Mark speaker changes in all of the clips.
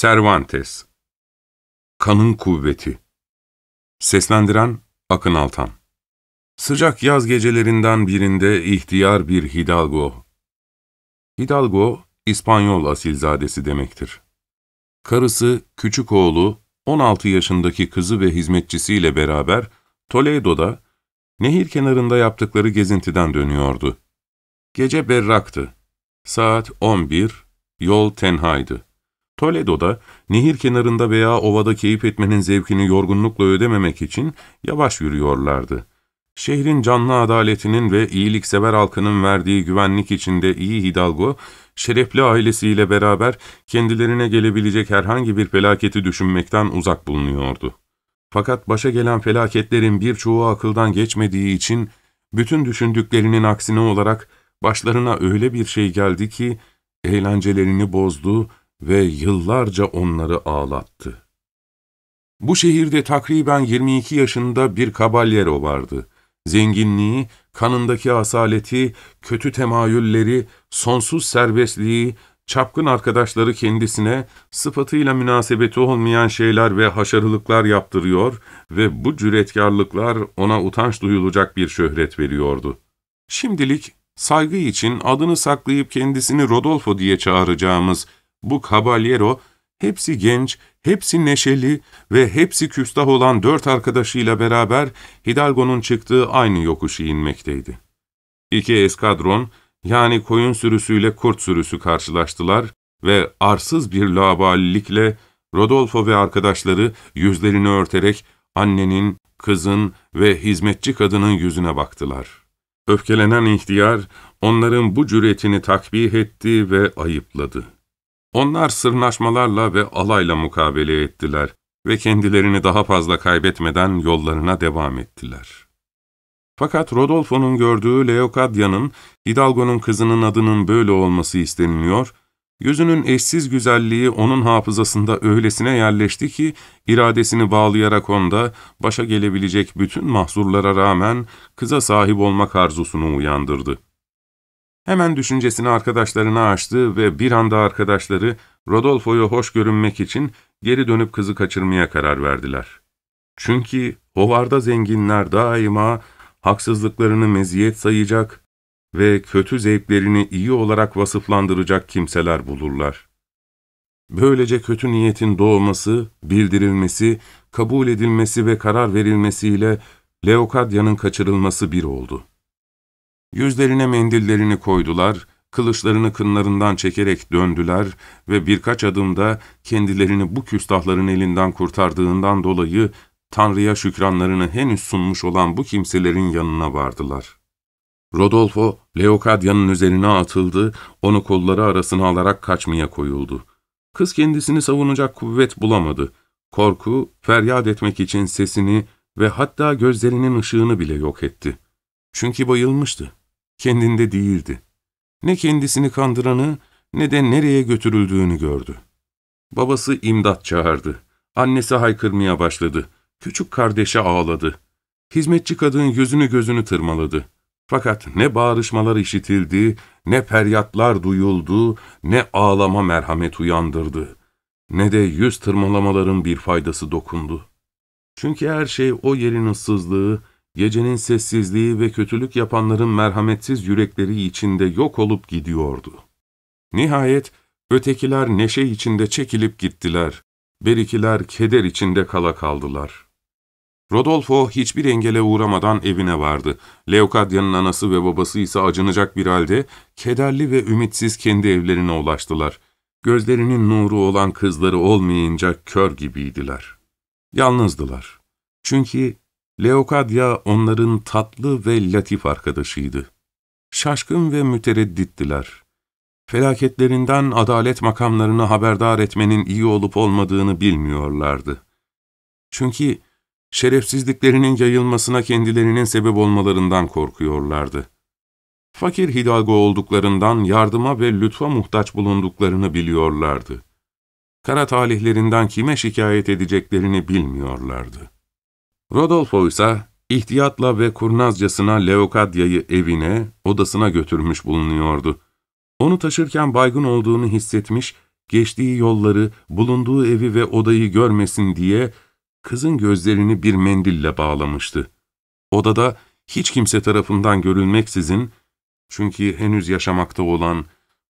Speaker 1: Cervantes Kanın Kuvveti Seslendiren Akın Altan Sıcak yaz gecelerinden birinde ihtiyar bir Hidalgo. Hidalgo, İspanyol asilzadesi demektir. Karısı, küçük oğlu, 16 yaşındaki kızı ve hizmetçisiyle beraber Toledo'da, nehir kenarında yaptıkları gezintiden dönüyordu. Gece berraktı. Saat 11, yol tenhaydı. Toledo'da, nehir kenarında veya ovada keyif etmenin zevkini yorgunlukla ödememek için yavaş yürüyorlardı. Şehrin canlı adaletinin ve iyiliksever halkının verdiği güvenlik içinde iyi Hidalgo, şerefli ailesiyle beraber kendilerine gelebilecek herhangi bir felaketi düşünmekten uzak bulunuyordu. Fakat başa gelen felaketlerin birçoğu akıldan geçmediği için, bütün düşündüklerinin aksine olarak başlarına öyle bir şey geldi ki, eğlencelerini bozdu ve yıllarca onları ağlattı. Bu şehirde takriben 22 yaşında bir kabalyero vardı. Zenginliği, kanındaki asaleti, kötü temayülleri, sonsuz serbestliği, çapkın arkadaşları kendisine sıfatıyla münasebeti olmayan şeyler ve haşarılıklar yaptırıyor ve bu cüretkarlıklar ona utanç duyulacak bir şöhret veriyordu. Şimdilik saygı için adını saklayıp kendisini Rodolfo diye çağıracağımız bu kabalyero, hepsi genç, hepsi neşeli ve hepsi küstah olan dört arkadaşıyla beraber Hidalgo'nun çıktığı aynı yokuşu inmekteydi. İki eskadron, yani koyun sürüsüyle kurt sürüsü karşılaştılar ve arsız bir laballikle Rodolfo ve arkadaşları yüzlerini örterek annenin, kızın ve hizmetçi kadının yüzüne baktılar. Öfkelenen ihtiyar, onların bu cüretini takbih etti ve ayıpladı. Onlar sırnaşmalarla ve alayla mukabele ettiler ve kendilerini daha fazla kaybetmeden yollarına devam ettiler. Fakat Rodolfo'nun gördüğü Leocadya'nın, Hidalgo'nun kızının adının böyle olması isteniliyor, yüzünün eşsiz güzelliği onun hafızasında öylesine yerleşti ki, iradesini bağlayarak onda, başa gelebilecek bütün mahzurlara rağmen kıza sahip olmak arzusunu uyandırdı. Hemen düşüncesini arkadaşlarına açtı ve bir anda arkadaşları Rodolfo'yu hoş görünmek için geri dönüp kızı kaçırmaya karar verdiler. Çünkü hovarda zenginler daima haksızlıklarını meziyet sayacak ve kötü zevklerini iyi olarak vasıflandıracak kimseler bulurlar. Böylece kötü niyetin doğması, bildirilmesi, kabul edilmesi ve karar verilmesiyle Leokadya'nın kaçırılması bir oldu. Yüzlerine mendillerini koydular, kılıçlarını kınlarından çekerek döndüler ve birkaç adımda kendilerini bu küstahların elinden kurtardığından dolayı Tanrı'ya şükranlarını henüz sunmuş olan bu kimselerin yanına vardılar. Rodolfo, Leokadya'nın üzerine atıldı, onu kolları arasına alarak kaçmaya koyuldu. Kız kendisini savunacak kuvvet bulamadı. Korku, feryat etmek için sesini ve hatta gözlerinin ışığını bile yok etti. Çünkü bayılmıştı kendinde değildi. Ne kendisini kandıranı ne de nereye götürüldüğünü gördü. Babası imdat çağırdı. Annesi haykırmaya başladı. Küçük kardeşe ağladı. Hizmetçi kadın yüzünü gözünü tırmaladı. Fakat ne bağırışmalar işitildi, ne feryatlar duyuldu, ne ağlama merhamet uyandırdı. Ne de yüz tırmalamaların bir faydası dokundu. Çünkü her şey o yerin ıssızlığı, gecenin sessizliği ve kötülük yapanların merhametsiz yürekleri içinde yok olup gidiyordu. Nihayet ötekiler neşe içinde çekilip gittiler, berikiler keder içinde kala kaldılar. Rodolfo hiçbir engele uğramadan evine vardı. Leokadya'nın anası ve babası ise acınacak bir halde, kederli ve ümitsiz kendi evlerine ulaştılar. Gözlerinin nuru olan kızları olmayınca kör gibiydiler. Yalnızdılar. Çünkü Leokadya onların tatlı ve latif arkadaşıydı. Şaşkın ve mütereddittiler. Felaketlerinden adalet makamlarını haberdar etmenin iyi olup olmadığını bilmiyorlardı. Çünkü şerefsizliklerinin yayılmasına kendilerinin sebep olmalarından korkuyorlardı. Fakir hidalgo olduklarından yardıma ve lütfa muhtaç bulunduklarını biliyorlardı. Kara talihlerinden kime şikayet edeceklerini bilmiyorlardı. Rodolfo ise ihtiyatla ve kurnazcasına Leokadya'yı evine, odasına götürmüş bulunuyordu. Onu taşırken baygın olduğunu hissetmiş, geçtiği yolları, bulunduğu evi ve odayı görmesin diye kızın gözlerini bir mendille bağlamıştı. Odada hiç kimse tarafından görülmeksizin, çünkü henüz yaşamakta olan,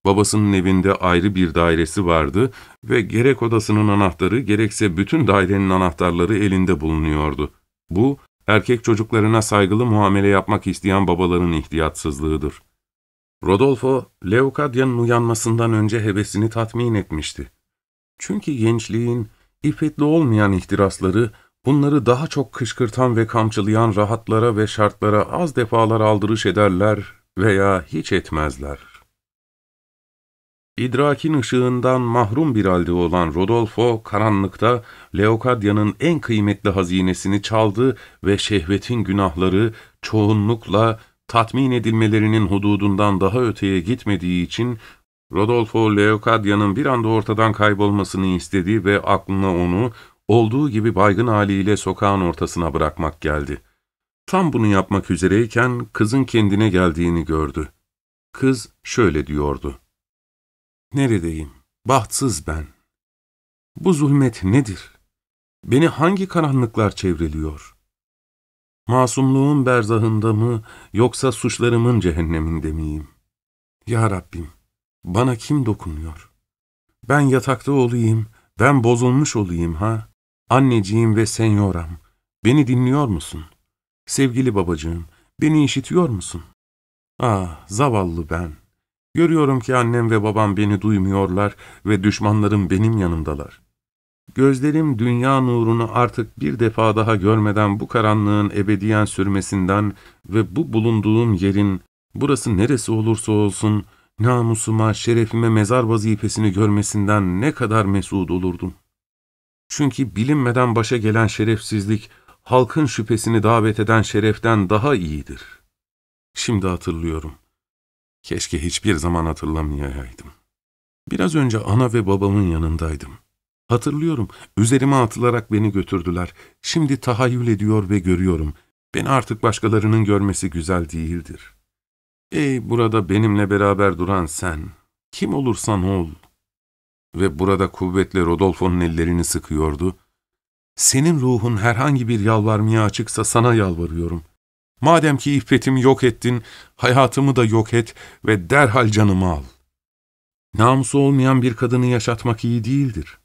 Speaker 1: babasının evinde ayrı bir dairesi vardı ve gerek odasının anahtarı gerekse bütün dairenin anahtarları elinde bulunuyordu. Bu, erkek çocuklarına saygılı muamele yapmak isteyen babaların ihtiyatsızlığıdır. Rodolfo, Leocadya'nın uyanmasından önce hevesini tatmin etmişti. Çünkü gençliğin, iffetli olmayan ihtirasları, bunları daha çok kışkırtan ve kamçılayan rahatlara ve şartlara az defalar aldırış ederler veya hiç etmezler. İdrakin ışığından mahrum bir halde olan Rodolfo, karanlıkta Leocadya'nın en kıymetli hazinesini çaldı ve şehvetin günahları çoğunlukla tatmin edilmelerinin hududundan daha öteye gitmediği için Rodolfo Leocadya'nın bir anda ortadan kaybolmasını istedi ve aklına onu olduğu gibi baygın haliyle sokağın ortasına bırakmak geldi. Tam bunu yapmak üzereyken kızın kendine geldiğini gördü. Kız şöyle diyordu. Neredeyim? Bahtsız ben. Bu zulmet nedir? Beni hangi karanlıklar çevreliyor? Masumluğun berzahında mı, yoksa suçlarımın cehenneminde miyim? Ya Rabbim, bana kim dokunuyor? Ben yatakta olayım, ben bozulmuş olayım ha? Anneciğim ve senyoram, beni dinliyor musun? Sevgili babacığım, beni işitiyor musun? Ah, zavallı ben. Görüyorum ki annem ve babam beni duymuyorlar ve düşmanlarım benim yanımdalar. Gözlerim dünya nurunu artık bir defa daha görmeden bu karanlığın ebediyen sürmesinden ve bu bulunduğum yerin, burası neresi olursa olsun, namusuma, şerefime mezar vazifesini görmesinden ne kadar mesut olurdum. Çünkü bilinmeden başa gelen şerefsizlik, halkın şüphesini davet eden şereften daha iyidir. Şimdi hatırlıyorum. Keşke hiçbir zaman hatırlamayaydım. Biraz önce ana ve babamın yanındaydım. Hatırlıyorum, üzerime atılarak beni götürdüler. Şimdi tahayyül ediyor ve görüyorum. Beni artık başkalarının görmesi güzel değildir. Ey burada benimle beraber duran sen, kim olursan ol. Ve burada kuvvetle Rodolfo'nun ellerini sıkıyordu. Senin ruhun herhangi bir yalvarmaya açıksa sana yalvarıyorum. Madem ki iffetimi yok ettin, hayatımı da yok et ve derhal canımı al. Namusu olmayan bir kadını yaşatmak iyi değildir.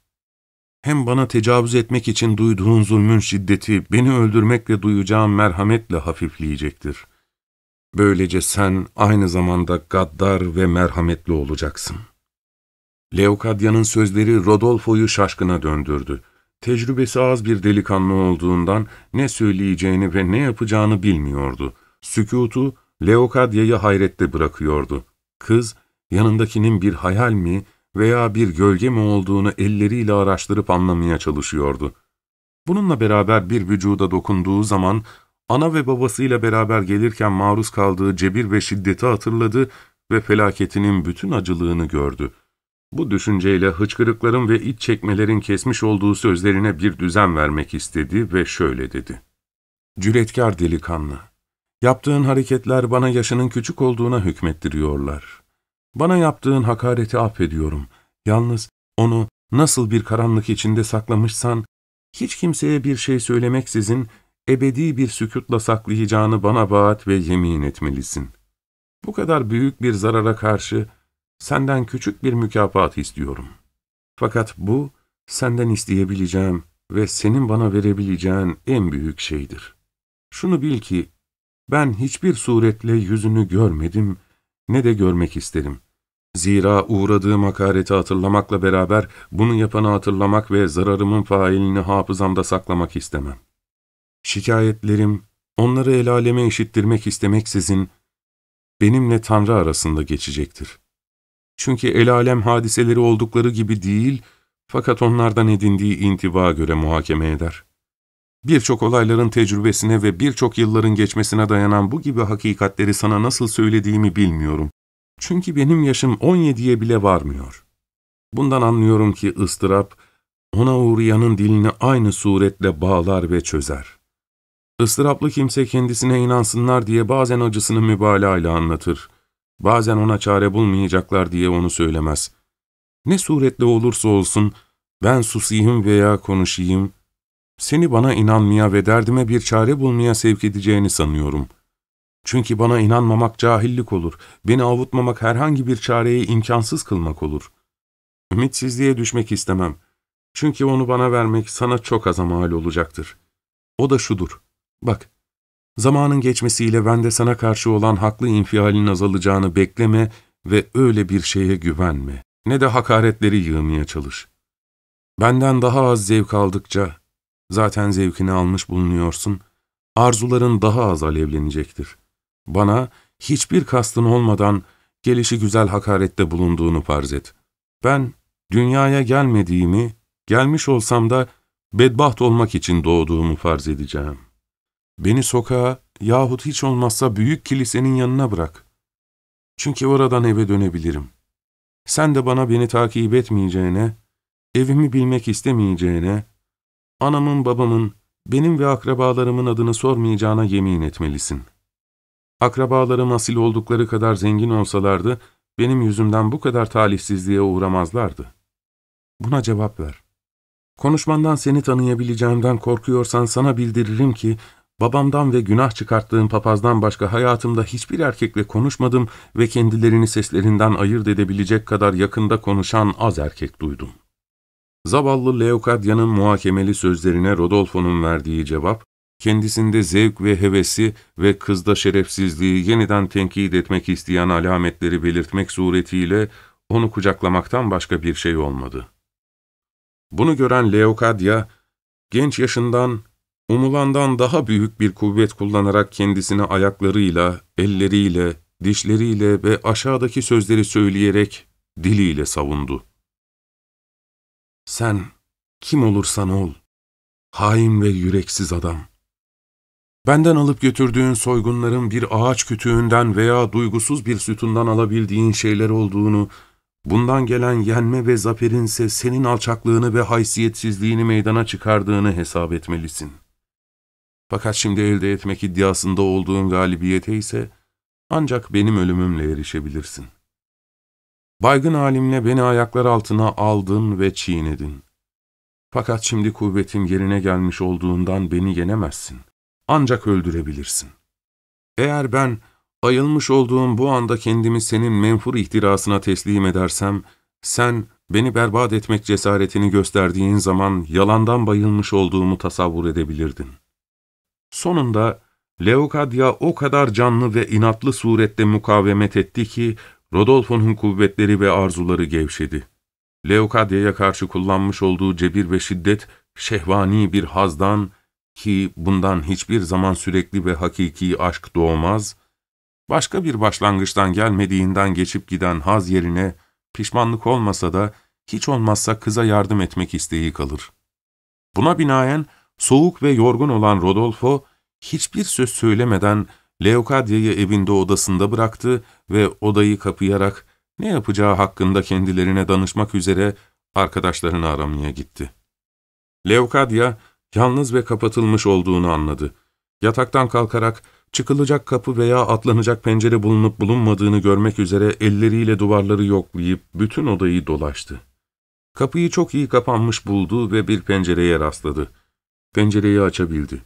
Speaker 1: Hem bana tecavüz etmek için duyduğun zulmün şiddeti, beni öldürmekle duyacağım merhametle hafifleyecektir. Böylece sen aynı zamanda gaddar ve merhametli olacaksın. Leokadya'nın sözleri Rodolfo'yu şaşkına döndürdü. Tecrübesi az bir delikanlı olduğundan ne söyleyeceğini ve ne yapacağını bilmiyordu. Sükutu Leokadya'yı hayrette bırakıyordu. Kız, yanındakinin bir hayal mi veya bir gölge mi olduğunu elleriyle araştırıp anlamaya çalışıyordu. Bununla beraber bir vücuda dokunduğu zaman, ana ve babasıyla beraber gelirken maruz kaldığı cebir ve şiddeti hatırladı ve felaketinin bütün acılığını gördü. Bu düşünceyle hıçkırıkların ve iç çekmelerin kesmiş olduğu sözlerine bir düzen vermek istedi ve şöyle dedi. Cüretkar delikanlı, yaptığın hareketler bana yaşının küçük olduğuna hükmettiriyorlar. Bana yaptığın hakareti affediyorum. Yalnız onu nasıl bir karanlık içinde saklamışsan, hiç kimseye bir şey söylemeksizin ebedi bir sükutla saklayacağını bana vaat ve yemin etmelisin. Bu kadar büyük bir zarara karşı senden küçük bir mükafat istiyorum. Fakat bu, senden isteyebileceğim ve senin bana verebileceğin en büyük şeydir. Şunu bil ki, ben hiçbir suretle yüzünü görmedim, ne de görmek isterim. Zira uğradığım hakareti hatırlamakla beraber bunu yapanı hatırlamak ve zararımın failini hafızamda saklamak istemem. Şikayetlerim, onları el aleme işittirmek istemeksizin, benimle Tanrı arasında geçecektir. Çünkü el alem hadiseleri oldukları gibi değil, fakat onlardan edindiği intiba göre muhakeme eder. Birçok olayların tecrübesine ve birçok yılların geçmesine dayanan bu gibi hakikatleri sana nasıl söylediğimi bilmiyorum. Çünkü benim yaşım 17'ye bile varmıyor. Bundan anlıyorum ki ıstırap, ona uğrayanın dilini aynı suretle bağlar ve çözer. Istıraplı kimse kendisine inansınlar diye bazen acısını mübalağayla anlatır. Bazen ona çare bulmayacaklar diye onu söylemez. Ne suretle olursa olsun, ben susayım veya konuşayım, seni bana inanmaya ve derdime bir çare bulmaya sevk edeceğini sanıyorum. Çünkü bana inanmamak cahillik olur, beni avutmamak herhangi bir çareyi imkansız kılmak olur. Ümitsizliğe düşmek istemem. Çünkü onu bana vermek sana çok aza mal olacaktır. O da şudur, bak, zamanın geçmesiyle bende sana karşı olan haklı infialin azalacağını bekleme ve öyle bir şeye güvenme. Ne de hakaretleri yığmaya çalış. Benden daha az zevk aldıkça, zaten zevkini almış bulunuyorsun, arzuların daha az alevlenecektir. Bana hiçbir kastın olmadan gelişi güzel hakarette bulunduğunu farz et. Ben dünyaya gelmediğimi, gelmiş olsam da bedbaht olmak için doğduğumu farz edeceğim. Beni sokağa yahut hiç olmazsa büyük kilisenin yanına bırak. Çünkü oradan eve dönebilirim. Sen de bana beni takip etmeyeceğine, evimi bilmek istemeyeceğine, anamın babamın, benim ve akrabalarımın adını sormayacağına yemin etmelisin. Akrabalarım asil oldukları kadar zengin olsalardı, benim yüzümden bu kadar talihsizliğe uğramazlardı. Buna cevap ver. Konuşmandan seni tanıyabileceğimden korkuyorsan sana bildiririm ki, babamdan ve günah çıkarttığım papazdan başka hayatımda hiçbir erkekle konuşmadım ve kendilerini seslerinden ayırt edebilecek kadar yakında konuşan az erkek duydum. Zavallı Leokadya'nın muhakemeli sözlerine Rodolfo'nun verdiği cevap, kendisinde zevk ve hevesi ve kızda şerefsizliği yeniden tenkit etmek isteyen alametleri belirtmek suretiyle onu kucaklamaktan başka bir şey olmadı. Bunu gören Leokadya, genç yaşından, umulandan daha büyük bir kuvvet kullanarak kendisini ayaklarıyla, elleriyle, dişleriyle ve aşağıdaki sözleri söyleyerek diliyle savundu. Sen kim olursan ol, hain ve yüreksiz adam.'' Benden alıp götürdüğün soygunların bir ağaç kütüğünden veya duygusuz bir sütundan alabildiğin şeyler olduğunu, bundan gelen yenme ve zaferinse senin alçaklığını ve haysiyetsizliğini meydana çıkardığını hesap etmelisin. Fakat şimdi elde etmek iddiasında olduğun galibiyete ise ancak benim ölümümle erişebilirsin. Baygın halimle beni ayaklar altına aldın ve çiğnedin. Fakat şimdi kuvvetim yerine gelmiş olduğundan beni yenemezsin.'' ancak öldürebilirsin. Eğer ben ayılmış olduğum bu anda kendimi senin menfur ihtirasına teslim edersem, sen beni berbat etmek cesaretini gösterdiğin zaman yalandan bayılmış olduğumu tasavvur edebilirdin. Sonunda Leokadya o kadar canlı ve inatlı surette mukavemet etti ki, Rodolfo'nun kuvvetleri ve arzuları gevşedi. Leokadya'ya karşı kullanmış olduğu cebir ve şiddet, şehvani bir hazdan, ki bundan hiçbir zaman sürekli ve hakiki aşk doğmaz, başka bir başlangıçtan gelmediğinden geçip giden haz yerine pişmanlık olmasa da hiç olmazsa kıza yardım etmek isteği kalır. Buna binaen soğuk ve yorgun olan Rodolfo hiçbir söz söylemeden Leokadya'yı evinde odasında bıraktı ve odayı kapayarak ne yapacağı hakkında kendilerine danışmak üzere arkadaşlarını aramaya gitti. Leokadya, yalnız ve kapatılmış olduğunu anladı. Yataktan kalkarak çıkılacak kapı veya atlanacak pencere bulunup bulunmadığını görmek üzere elleriyle duvarları yoklayıp bütün odayı dolaştı. Kapıyı çok iyi kapanmış buldu ve bir pencereye rastladı. Pencereyi açabildi.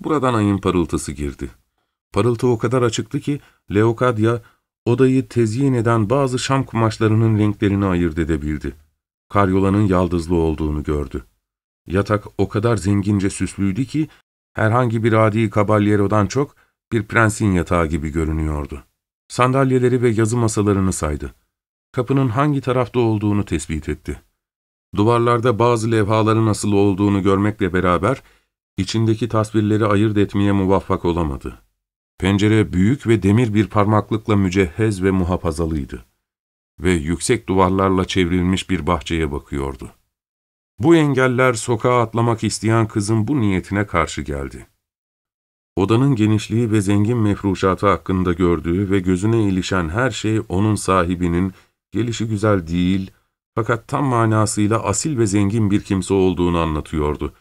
Speaker 1: Buradan ayın parıltısı girdi. Parıltı o kadar açıktı ki Leokadya odayı tezyin eden bazı şam kumaşlarının renklerini ayırt edebildi. Karyolanın yaldızlı olduğunu gördü. Yatak o kadar zengince süslüydü ki, herhangi bir adi kabalyerodan çok bir prensin yatağı gibi görünüyordu. Sandalyeleri ve yazı masalarını saydı. Kapının hangi tarafta olduğunu tespit etti. Duvarlarda bazı levhaların asılı olduğunu görmekle beraber, içindeki tasvirleri ayırt etmeye muvaffak olamadı. Pencere büyük ve demir bir parmaklıkla mücehhez ve muhafazalıydı ve yüksek duvarlarla çevrilmiş bir bahçeye bakıyordu. Bu engeller sokağa atlamak isteyen kızın bu niyetine karşı geldi. Odanın genişliği ve zengin mefruşatı hakkında gördüğü ve gözüne ilişen her şey onun sahibinin gelişi güzel değil fakat tam manasıyla asil ve zengin bir kimse olduğunu anlatıyordu.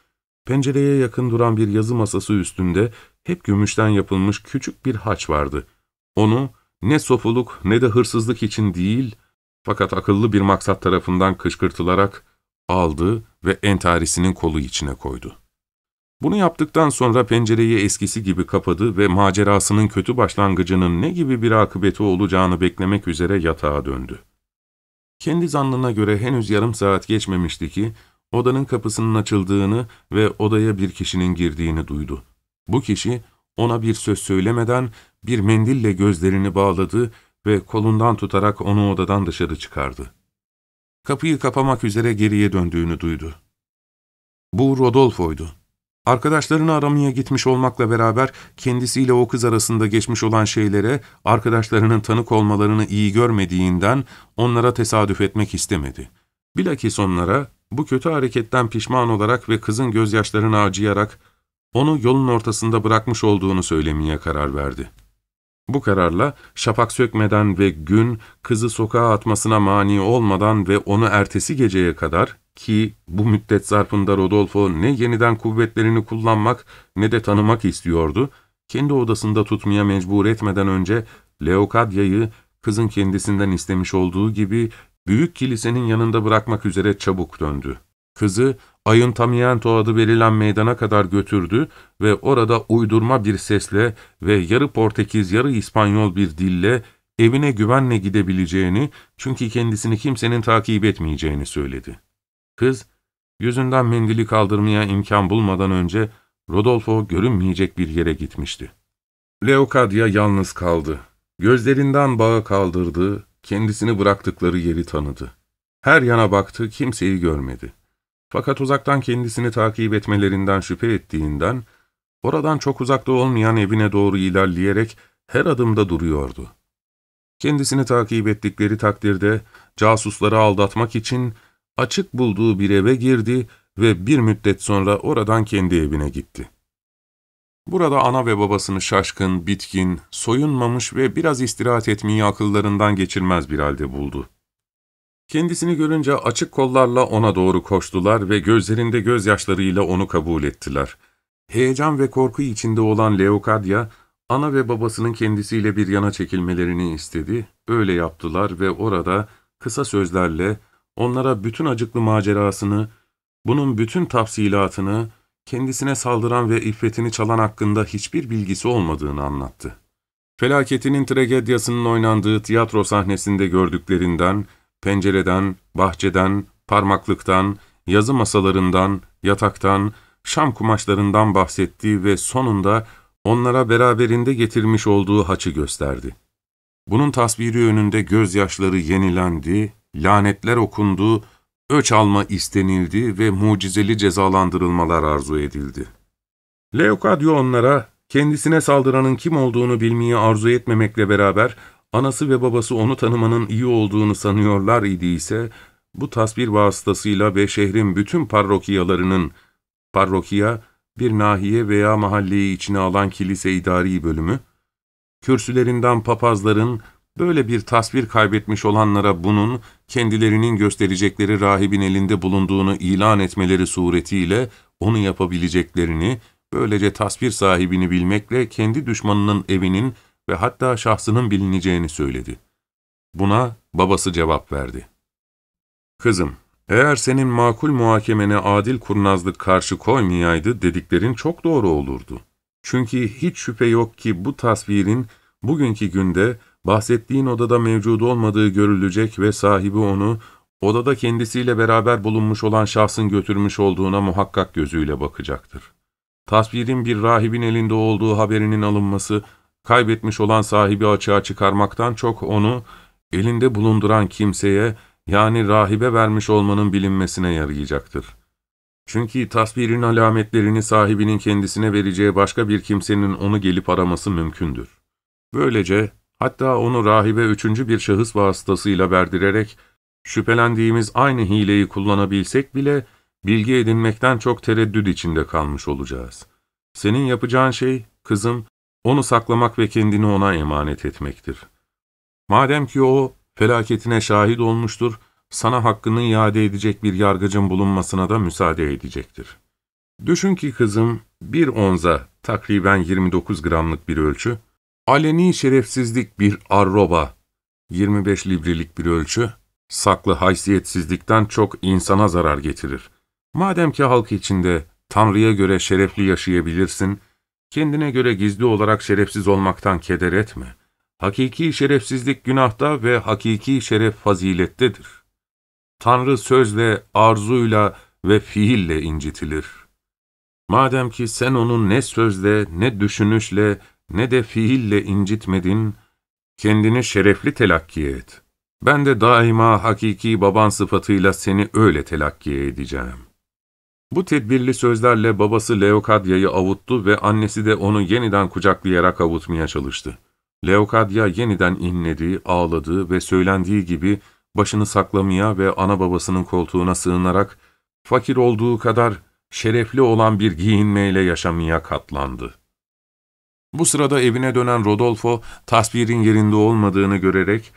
Speaker 1: Pencereye yakın duran bir yazı masası üstünde hep gümüşten yapılmış küçük bir haç vardı. Onu ne sofuluk ne de hırsızlık için değil, Fakat akıllı bir maksat tarafından kışkırtılarak aldı ve entarisinin kolu içine koydu. Bunu yaptıktan sonra pencereyi eskisi gibi kapadı ve macerasının kötü başlangıcının ne gibi bir akıbeti olacağını beklemek üzere yatağa döndü. Kendi zannına göre henüz yarım saat geçmemişti ki, odanın kapısının açıldığını ve odaya bir kişinin girdiğini duydu. Bu kişi, ona bir söz söylemeden bir mendille gözlerini bağladı ve kolundan tutarak onu odadan dışarı çıkardı. Kapıyı kapamak üzere geriye döndüğünü duydu. Bu Rodolfo'ydu. Arkadaşlarını aramaya gitmiş olmakla beraber kendisiyle o kız arasında geçmiş olan şeylere arkadaşlarının tanık olmalarını iyi görmediğinden onlara tesadüf etmek istemedi. Bilakis onlara bu kötü hareketten pişman olarak ve kızın gözyaşlarını acıyarak onu yolun ortasında bırakmış olduğunu söylemeye karar verdi. Bu kararla şapak sökmeden ve gün kızı sokağa atmasına mani olmadan ve onu ertesi geceye kadar ki bu müddet zarfında Rodolfo ne yeniden kuvvetlerini kullanmak ne de tanımak istiyordu, kendi odasında tutmaya mecbur etmeden önce Leokadya'yı kızın kendisinden istemiş olduğu gibi büyük kilisenin yanında bırakmak üzere çabuk döndü. Kızı Ayuntamiento adı verilen meydana kadar götürdü ve orada uydurma bir sesle ve yarı Portekiz yarı İspanyol bir dille evine güvenle gidebileceğini çünkü kendisini kimsenin takip etmeyeceğini söyledi. Kız, yüzünden mendili kaldırmaya imkan bulmadan önce Rodolfo görünmeyecek bir yere gitmişti. Leocadia yalnız kaldı. Gözlerinden bağı kaldırdı, kendisini bıraktıkları yeri tanıdı. Her yana baktı, kimseyi görmedi. Fakat uzaktan kendisini takip etmelerinden şüphe ettiğinden, oradan çok uzakta olmayan evine doğru ilerleyerek her adımda duruyordu. Kendisini takip ettikleri takdirde casusları aldatmak için açık bulduğu bir eve girdi ve bir müddet sonra oradan kendi evine gitti. Burada ana ve babasını şaşkın, bitkin, soyunmamış ve biraz istirahat etmeyi akıllarından geçirmez bir halde buldu. Kendisini görünce açık kollarla ona doğru koştular ve gözlerinde gözyaşlarıyla onu kabul ettiler. Heyecan ve korku içinde olan Leokadya, ana ve babasının kendisiyle bir yana çekilmelerini istedi, öyle yaptılar ve orada kısa sözlerle onlara bütün acıklı macerasını, bunun bütün tafsilatını, kendisine saldıran ve iffetini çalan hakkında hiçbir bilgisi olmadığını anlattı. Felaketinin tragedyasının oynandığı tiyatro sahnesinde gördüklerinden, pencereden, bahçeden, parmaklıktan, yazı masalarından, yataktan, şam kumaşlarından bahsetti ve sonunda onlara beraberinde getirmiş olduğu haçı gösterdi. Bunun tasviri önünde gözyaşları yenilendi, lanetler okundu, öç alma istenildi ve mucizeli cezalandırılmalar arzu edildi. Leocadio onlara, kendisine saldıranın kim olduğunu bilmeyi arzu etmemekle beraber, anası ve babası onu tanımanın iyi olduğunu sanıyorlar idiyse, bu tasvir vasıtasıyla ve şehrin bütün parrokiyalarının, parrokiya, bir nahiye veya mahalleyi içine alan kilise idari bölümü, kürsülerinden papazların, Böyle bir tasvir kaybetmiş olanlara bunun, kendilerinin gösterecekleri rahibin elinde bulunduğunu ilan etmeleri suretiyle onu yapabileceklerini, böylece tasvir sahibini bilmekle kendi düşmanının evinin ve hatta şahsının bilineceğini söyledi. Buna babası cevap verdi. Kızım, eğer senin makul muhakemene adil kurnazlık karşı koymayaydı dediklerin çok doğru olurdu. Çünkü hiç şüphe yok ki bu tasvirin bugünkü günde bahsettiğin odada mevcud olmadığı görülecek ve sahibi onu, odada kendisiyle beraber bulunmuş olan şahsın götürmüş olduğuna muhakkak gözüyle bakacaktır. Tasvirin bir rahibin elinde olduğu haberinin alınması, kaybetmiş olan sahibi açığa çıkarmaktan çok onu, elinde bulunduran kimseye, yani rahibe vermiş olmanın bilinmesine yarayacaktır. Çünkü tasvirin alametlerini sahibinin kendisine vereceği başka bir kimsenin onu gelip araması mümkündür. Böylece Hatta onu rahibe üçüncü bir şahıs vasıtasıyla verdirerek, şüphelendiğimiz aynı hileyi kullanabilsek bile, bilgi edinmekten çok tereddüt içinde kalmış olacağız. Senin yapacağın şey, kızım, onu saklamak ve kendini ona emanet etmektir. Madem ki o, felaketine şahit olmuştur, sana hakkını iade edecek bir yargıcın bulunmasına da müsaade edecektir. Düşün ki kızım, bir onza, takriben 29 gramlık bir ölçü, Aleni şerefsizlik bir arroba, 25 librilik bir ölçü, saklı haysiyetsizlikten çok insana zarar getirir. Madem ki halk içinde Tanrı'ya göre şerefli yaşayabilirsin, kendine göre gizli olarak şerefsiz olmaktan keder etme. Hakiki şerefsizlik günahta ve hakiki şeref fazilettedir. Tanrı sözle, arzuyla ve fiille incitilir. Madem ki sen onu ne sözle, ne düşünüşle, ne de fiille incitmedin, kendini şerefli telakki et. Ben de daima hakiki baban sıfatıyla seni öyle telakki edeceğim. Bu tedbirli sözlerle babası Leokadya'yı avuttu ve annesi de onu yeniden kucaklayarak avutmaya çalıştı. Leokadya yeniden inledi, ağladı ve söylendiği gibi başını saklamaya ve ana babasının koltuğuna sığınarak fakir olduğu kadar şerefli olan bir giyinmeyle yaşamaya katlandı. Bu sırada evine dönen Rodolfo, tasvirin yerinde olmadığını görerek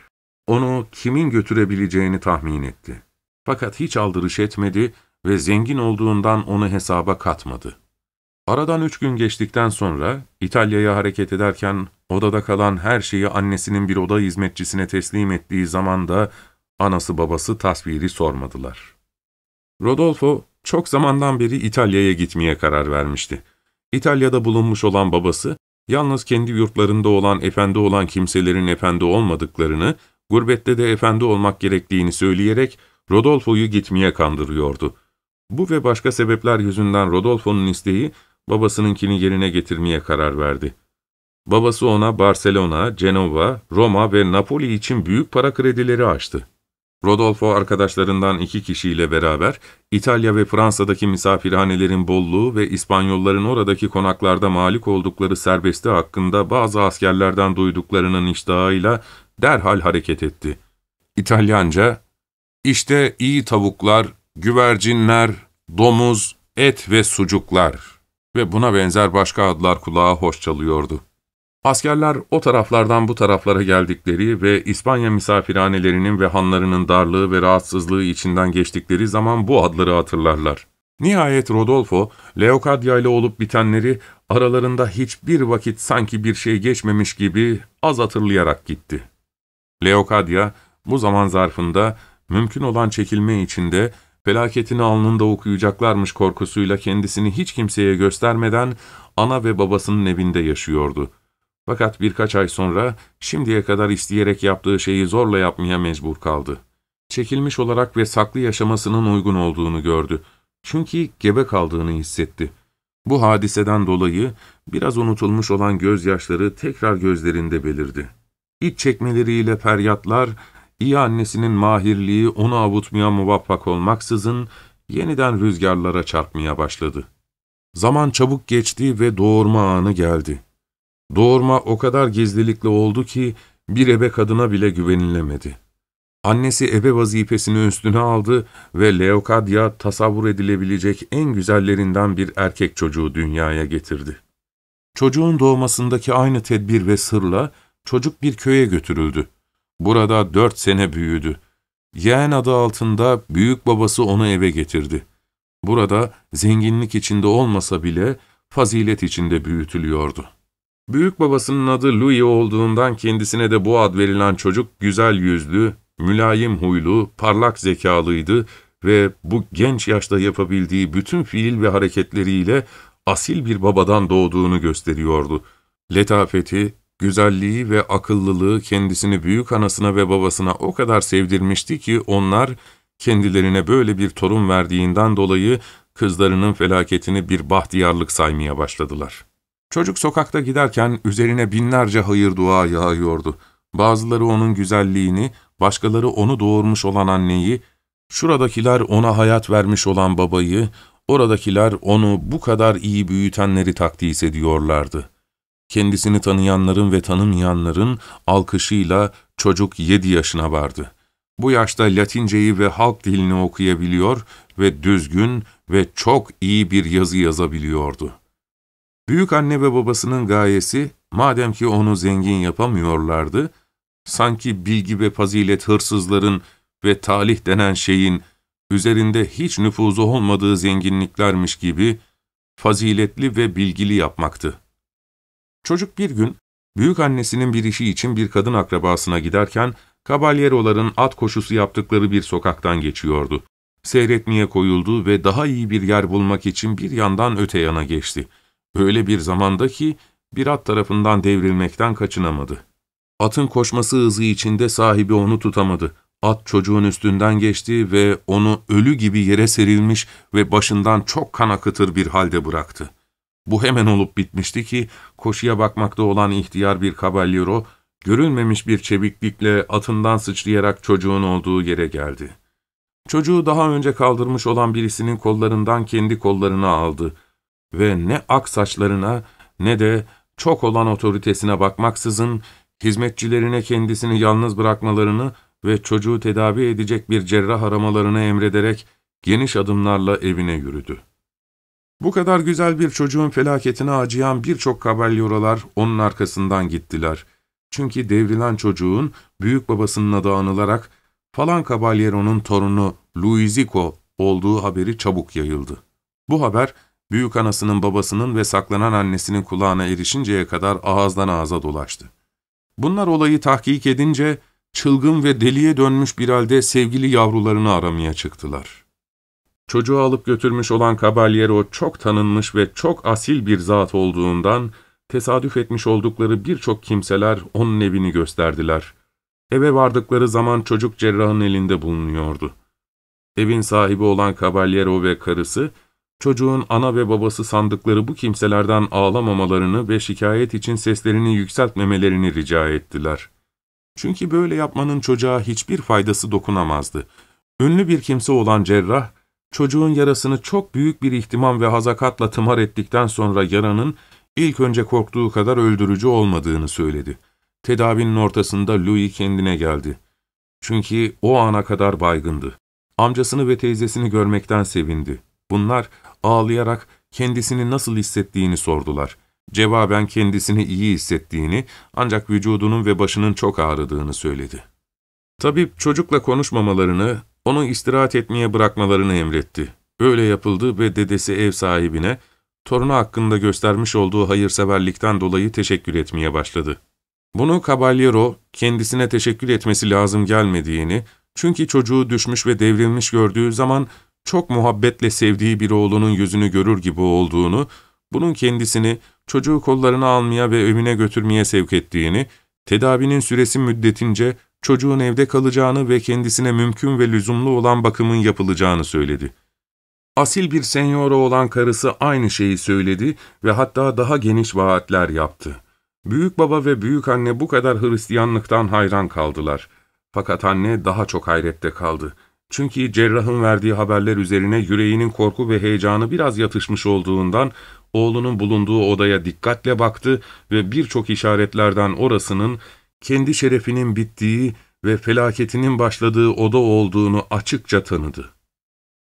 Speaker 1: onu kimin götürebileceğini tahmin etti. Fakat hiç aldırış etmedi ve zengin olduğundan onu hesaba katmadı. Aradan üç gün geçtikten sonra İtalya'ya hareket ederken odada kalan her şeyi annesinin bir oda hizmetçisine teslim ettiği zaman da anası babası tasviri sormadılar. Rodolfo çok zamandan beri İtalya'ya gitmeye karar vermişti. İtalya'da bulunmuş olan babası, yalnız kendi yurtlarında olan efendi olan kimselerin efendi olmadıklarını, gurbette de efendi olmak gerektiğini söyleyerek Rodolfo'yu gitmeye kandırıyordu. Bu ve başka sebepler yüzünden Rodolfo'nun isteği babasınınkini yerine getirmeye karar verdi. Babası ona Barcelona, Cenova, Roma ve Napoli için büyük para kredileri açtı. Rodolfo arkadaşlarından iki kişiyle beraber İtalya ve Fransa'daki misafirhanelerin bolluğu ve İspanyolların oradaki konaklarda malik oldukları serbesti hakkında bazı askerlerden duyduklarının iştahıyla derhal hareket etti. İtalyanca, işte iyi tavuklar, güvercinler, domuz, et ve sucuklar ve buna benzer başka adlar kulağa hoş çalıyordu. Askerler o taraflardan bu taraflara geldikleri ve İspanya misafirhanelerinin ve hanlarının darlığı ve rahatsızlığı içinden geçtikleri zaman bu adları hatırlarlar. Nihayet Rodolfo, Leocadia ile olup bitenleri aralarında hiçbir vakit sanki bir şey geçmemiş gibi az hatırlayarak gitti. Leocadia bu zaman zarfında mümkün olan çekilme içinde felaketini alnında okuyacaklarmış korkusuyla kendisini hiç kimseye göstermeden ana ve babasının evinde yaşıyordu. Fakat birkaç ay sonra şimdiye kadar isteyerek yaptığı şeyi zorla yapmaya mecbur kaldı. Çekilmiş olarak ve saklı yaşamasının uygun olduğunu gördü. Çünkü gebe kaldığını hissetti. Bu hadiseden dolayı biraz unutulmuş olan gözyaşları tekrar gözlerinde belirdi. İç çekmeleriyle feryatlar, iyi annesinin mahirliği onu avutmaya muvaffak olmaksızın yeniden rüzgarlara çarpmaya başladı. Zaman çabuk geçti ve doğurma anı geldi. Doğurma o kadar gizlilikle oldu ki bir ebe kadına bile güvenilemedi. Annesi ebe vazifesini üstüne aldı ve Leokadya tasavvur edilebilecek en güzellerinden bir erkek çocuğu dünyaya getirdi. Çocuğun doğmasındaki aynı tedbir ve sırla çocuk bir köye götürüldü. Burada dört sene büyüdü. Yeğen adı altında büyük babası onu eve getirdi. Burada zenginlik içinde olmasa bile fazilet içinde büyütülüyordu. Büyük babasının adı Louis olduğundan kendisine de bu ad verilen çocuk güzel yüzlü, mülayim huylu, parlak zekalıydı ve bu genç yaşta yapabildiği bütün fiil ve hareketleriyle asil bir babadan doğduğunu gösteriyordu. Letafeti, güzelliği ve akıllılığı kendisini büyük anasına ve babasına o kadar sevdirmişti ki onlar kendilerine böyle bir torun verdiğinden dolayı kızlarının felaketini bir bahtiyarlık saymaya başladılar. Çocuk sokakta giderken üzerine binlerce hayır dua yağıyordu. Bazıları onun güzelliğini, başkaları onu doğurmuş olan anneyi, şuradakiler ona hayat vermiş olan babayı, oradakiler onu bu kadar iyi büyütenleri takdis ediyorlardı. Kendisini tanıyanların ve tanımayanların alkışıyla çocuk yedi yaşına vardı. Bu yaşta Latinceyi ve halk dilini okuyabiliyor ve düzgün ve çok iyi bir yazı yazabiliyordu. Büyük anne ve babasının gayesi, madem ki onu zengin yapamıyorlardı, sanki bilgi ve fazilet hırsızların ve talih denen şeyin üzerinde hiç nüfuzu olmadığı zenginliklermiş gibi faziletli ve bilgili yapmaktı. Çocuk bir gün, büyük annesinin bir işi için bir kadın akrabasına giderken, Kabalyeroların at koşusu yaptıkları bir sokaktan geçiyordu. Seyretmeye koyuldu ve daha iyi bir yer bulmak için bir yandan öte yana geçti. Öyle bir zamanda ki bir at tarafından devrilmekten kaçınamadı. Atın koşması hızı içinde sahibi onu tutamadı. At çocuğun üstünden geçti ve onu ölü gibi yere serilmiş ve başından çok kan akıtır bir halde bıraktı. Bu hemen olup bitmişti ki koşuya bakmakta olan ihtiyar bir kabalyero, görülmemiş bir çeviklikle atından sıçrayarak çocuğun olduğu yere geldi. Çocuğu daha önce kaldırmış olan birisinin kollarından kendi kollarına aldı ve ne ak saçlarına ne de çok olan otoritesine bakmaksızın hizmetçilerine kendisini yalnız bırakmalarını ve çocuğu tedavi edecek bir cerrah aramalarını emrederek geniş adımlarla evine yürüdü. Bu kadar güzel bir çocuğun felaketine acıyan birçok kabalyoralar onun arkasından gittiler. Çünkü devrilen çocuğun büyük babasının adı anılarak falan kabalyeronun torunu Luizico olduğu haberi çabuk yayıldı. Bu haber büyük anasının babasının ve saklanan annesinin kulağına erişinceye kadar ağızdan ağza dolaştı. Bunlar olayı tahkik edince çılgın ve deliye dönmüş bir halde sevgili yavrularını aramaya çıktılar. Çocuğu alıp götürmüş olan Caballero çok tanınmış ve çok asil bir zat olduğundan, tesadüf etmiş oldukları birçok kimseler onun evini gösterdiler. Eve vardıkları zaman çocuk cerrahın elinde bulunuyordu. Evin sahibi olan Caballero ve karısı, çocuğun ana ve babası sandıkları bu kimselerden ağlamamalarını ve şikayet için seslerini yükseltmemelerini rica ettiler. Çünkü böyle yapmanın çocuğa hiçbir faydası dokunamazdı. Ünlü bir kimse olan cerrah, çocuğun yarasını çok büyük bir ihtimam ve hazakatla tımar ettikten sonra yaranın ilk önce korktuğu kadar öldürücü olmadığını söyledi. Tedavinin ortasında Louis kendine geldi. Çünkü o ana kadar baygındı. Amcasını ve teyzesini görmekten sevindi. Bunlar ağlayarak kendisini nasıl hissettiğini sordular. Cevaben kendisini iyi hissettiğini ancak vücudunun ve başının çok ağrıdığını söyledi. Tabip çocukla konuşmamalarını, onu istirahat etmeye bırakmalarını emretti. Öyle yapıldı ve dedesi ev sahibine, torunu hakkında göstermiş olduğu hayırseverlikten dolayı teşekkür etmeye başladı. Bunu Caballero, kendisine teşekkür etmesi lazım gelmediğini, çünkü çocuğu düşmüş ve devrilmiş gördüğü zaman çok muhabbetle sevdiği bir oğlunun yüzünü görür gibi olduğunu, bunun kendisini çocuğu kollarına almaya ve evine götürmeye sevk ettiğini, tedavinin süresi müddetince çocuğun evde kalacağını ve kendisine mümkün ve lüzumlu olan bakımın yapılacağını söyledi. Asil bir senyora olan karısı aynı şeyi söyledi ve hatta daha geniş vaatler yaptı. Büyük baba ve büyük anne bu kadar Hristiyanlıktan hayran kaldılar. Fakat anne daha çok hayrette kaldı. Çünkü cerrahın verdiği haberler üzerine yüreğinin korku ve heyecanı biraz yatışmış olduğundan oğlunun bulunduğu odaya dikkatle baktı ve birçok işaretlerden orasının kendi şerefinin bittiği ve felaketinin başladığı oda olduğunu açıkça tanıdı.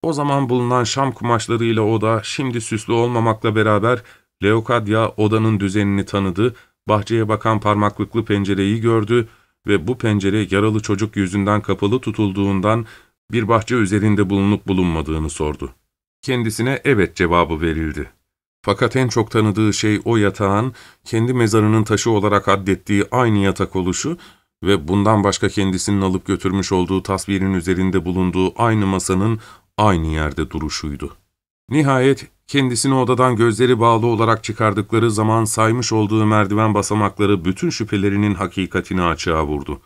Speaker 1: O zaman bulunan şam kumaşlarıyla oda şimdi süslü olmamakla beraber Leokadya odanın düzenini tanıdı, bahçeye bakan parmaklıklı pencereyi gördü ve bu pencere yaralı çocuk yüzünden kapalı tutulduğundan bir bahçe üzerinde bulunup bulunmadığını sordu. Kendisine evet cevabı verildi. Fakat en çok tanıdığı şey o yatağın kendi mezarının taşı olarak addettiği aynı yatak oluşu ve bundan başka kendisinin alıp götürmüş olduğu tasvirin üzerinde bulunduğu aynı masanın aynı yerde duruşuydu. Nihayet kendisini odadan gözleri bağlı olarak çıkardıkları zaman saymış olduğu merdiven basamakları bütün şüphelerinin hakikatini açığa vurdu.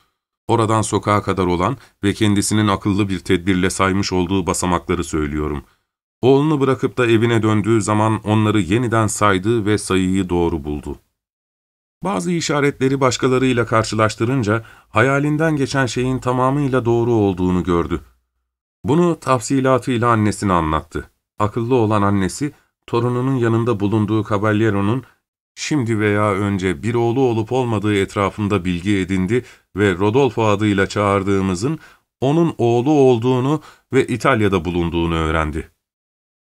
Speaker 1: Oradan sokağa kadar olan ve kendisinin akıllı bir tedbirle saymış olduğu basamakları söylüyorum.'' Oğlunu bırakıp da evine döndüğü zaman onları yeniden saydı ve sayıyı doğru buldu. Bazı işaretleri başkalarıyla karşılaştırınca hayalinden geçen şeyin tamamıyla doğru olduğunu gördü. Bunu tafsilatıyla annesine anlattı. Akıllı olan annesi, torununun yanında bulunduğu Caballero'nun şimdi veya önce bir oğlu olup olmadığı etrafında bilgi edindi ve Rodolfo adıyla çağırdığımızın onun oğlu olduğunu ve İtalya'da bulunduğunu öğrendi.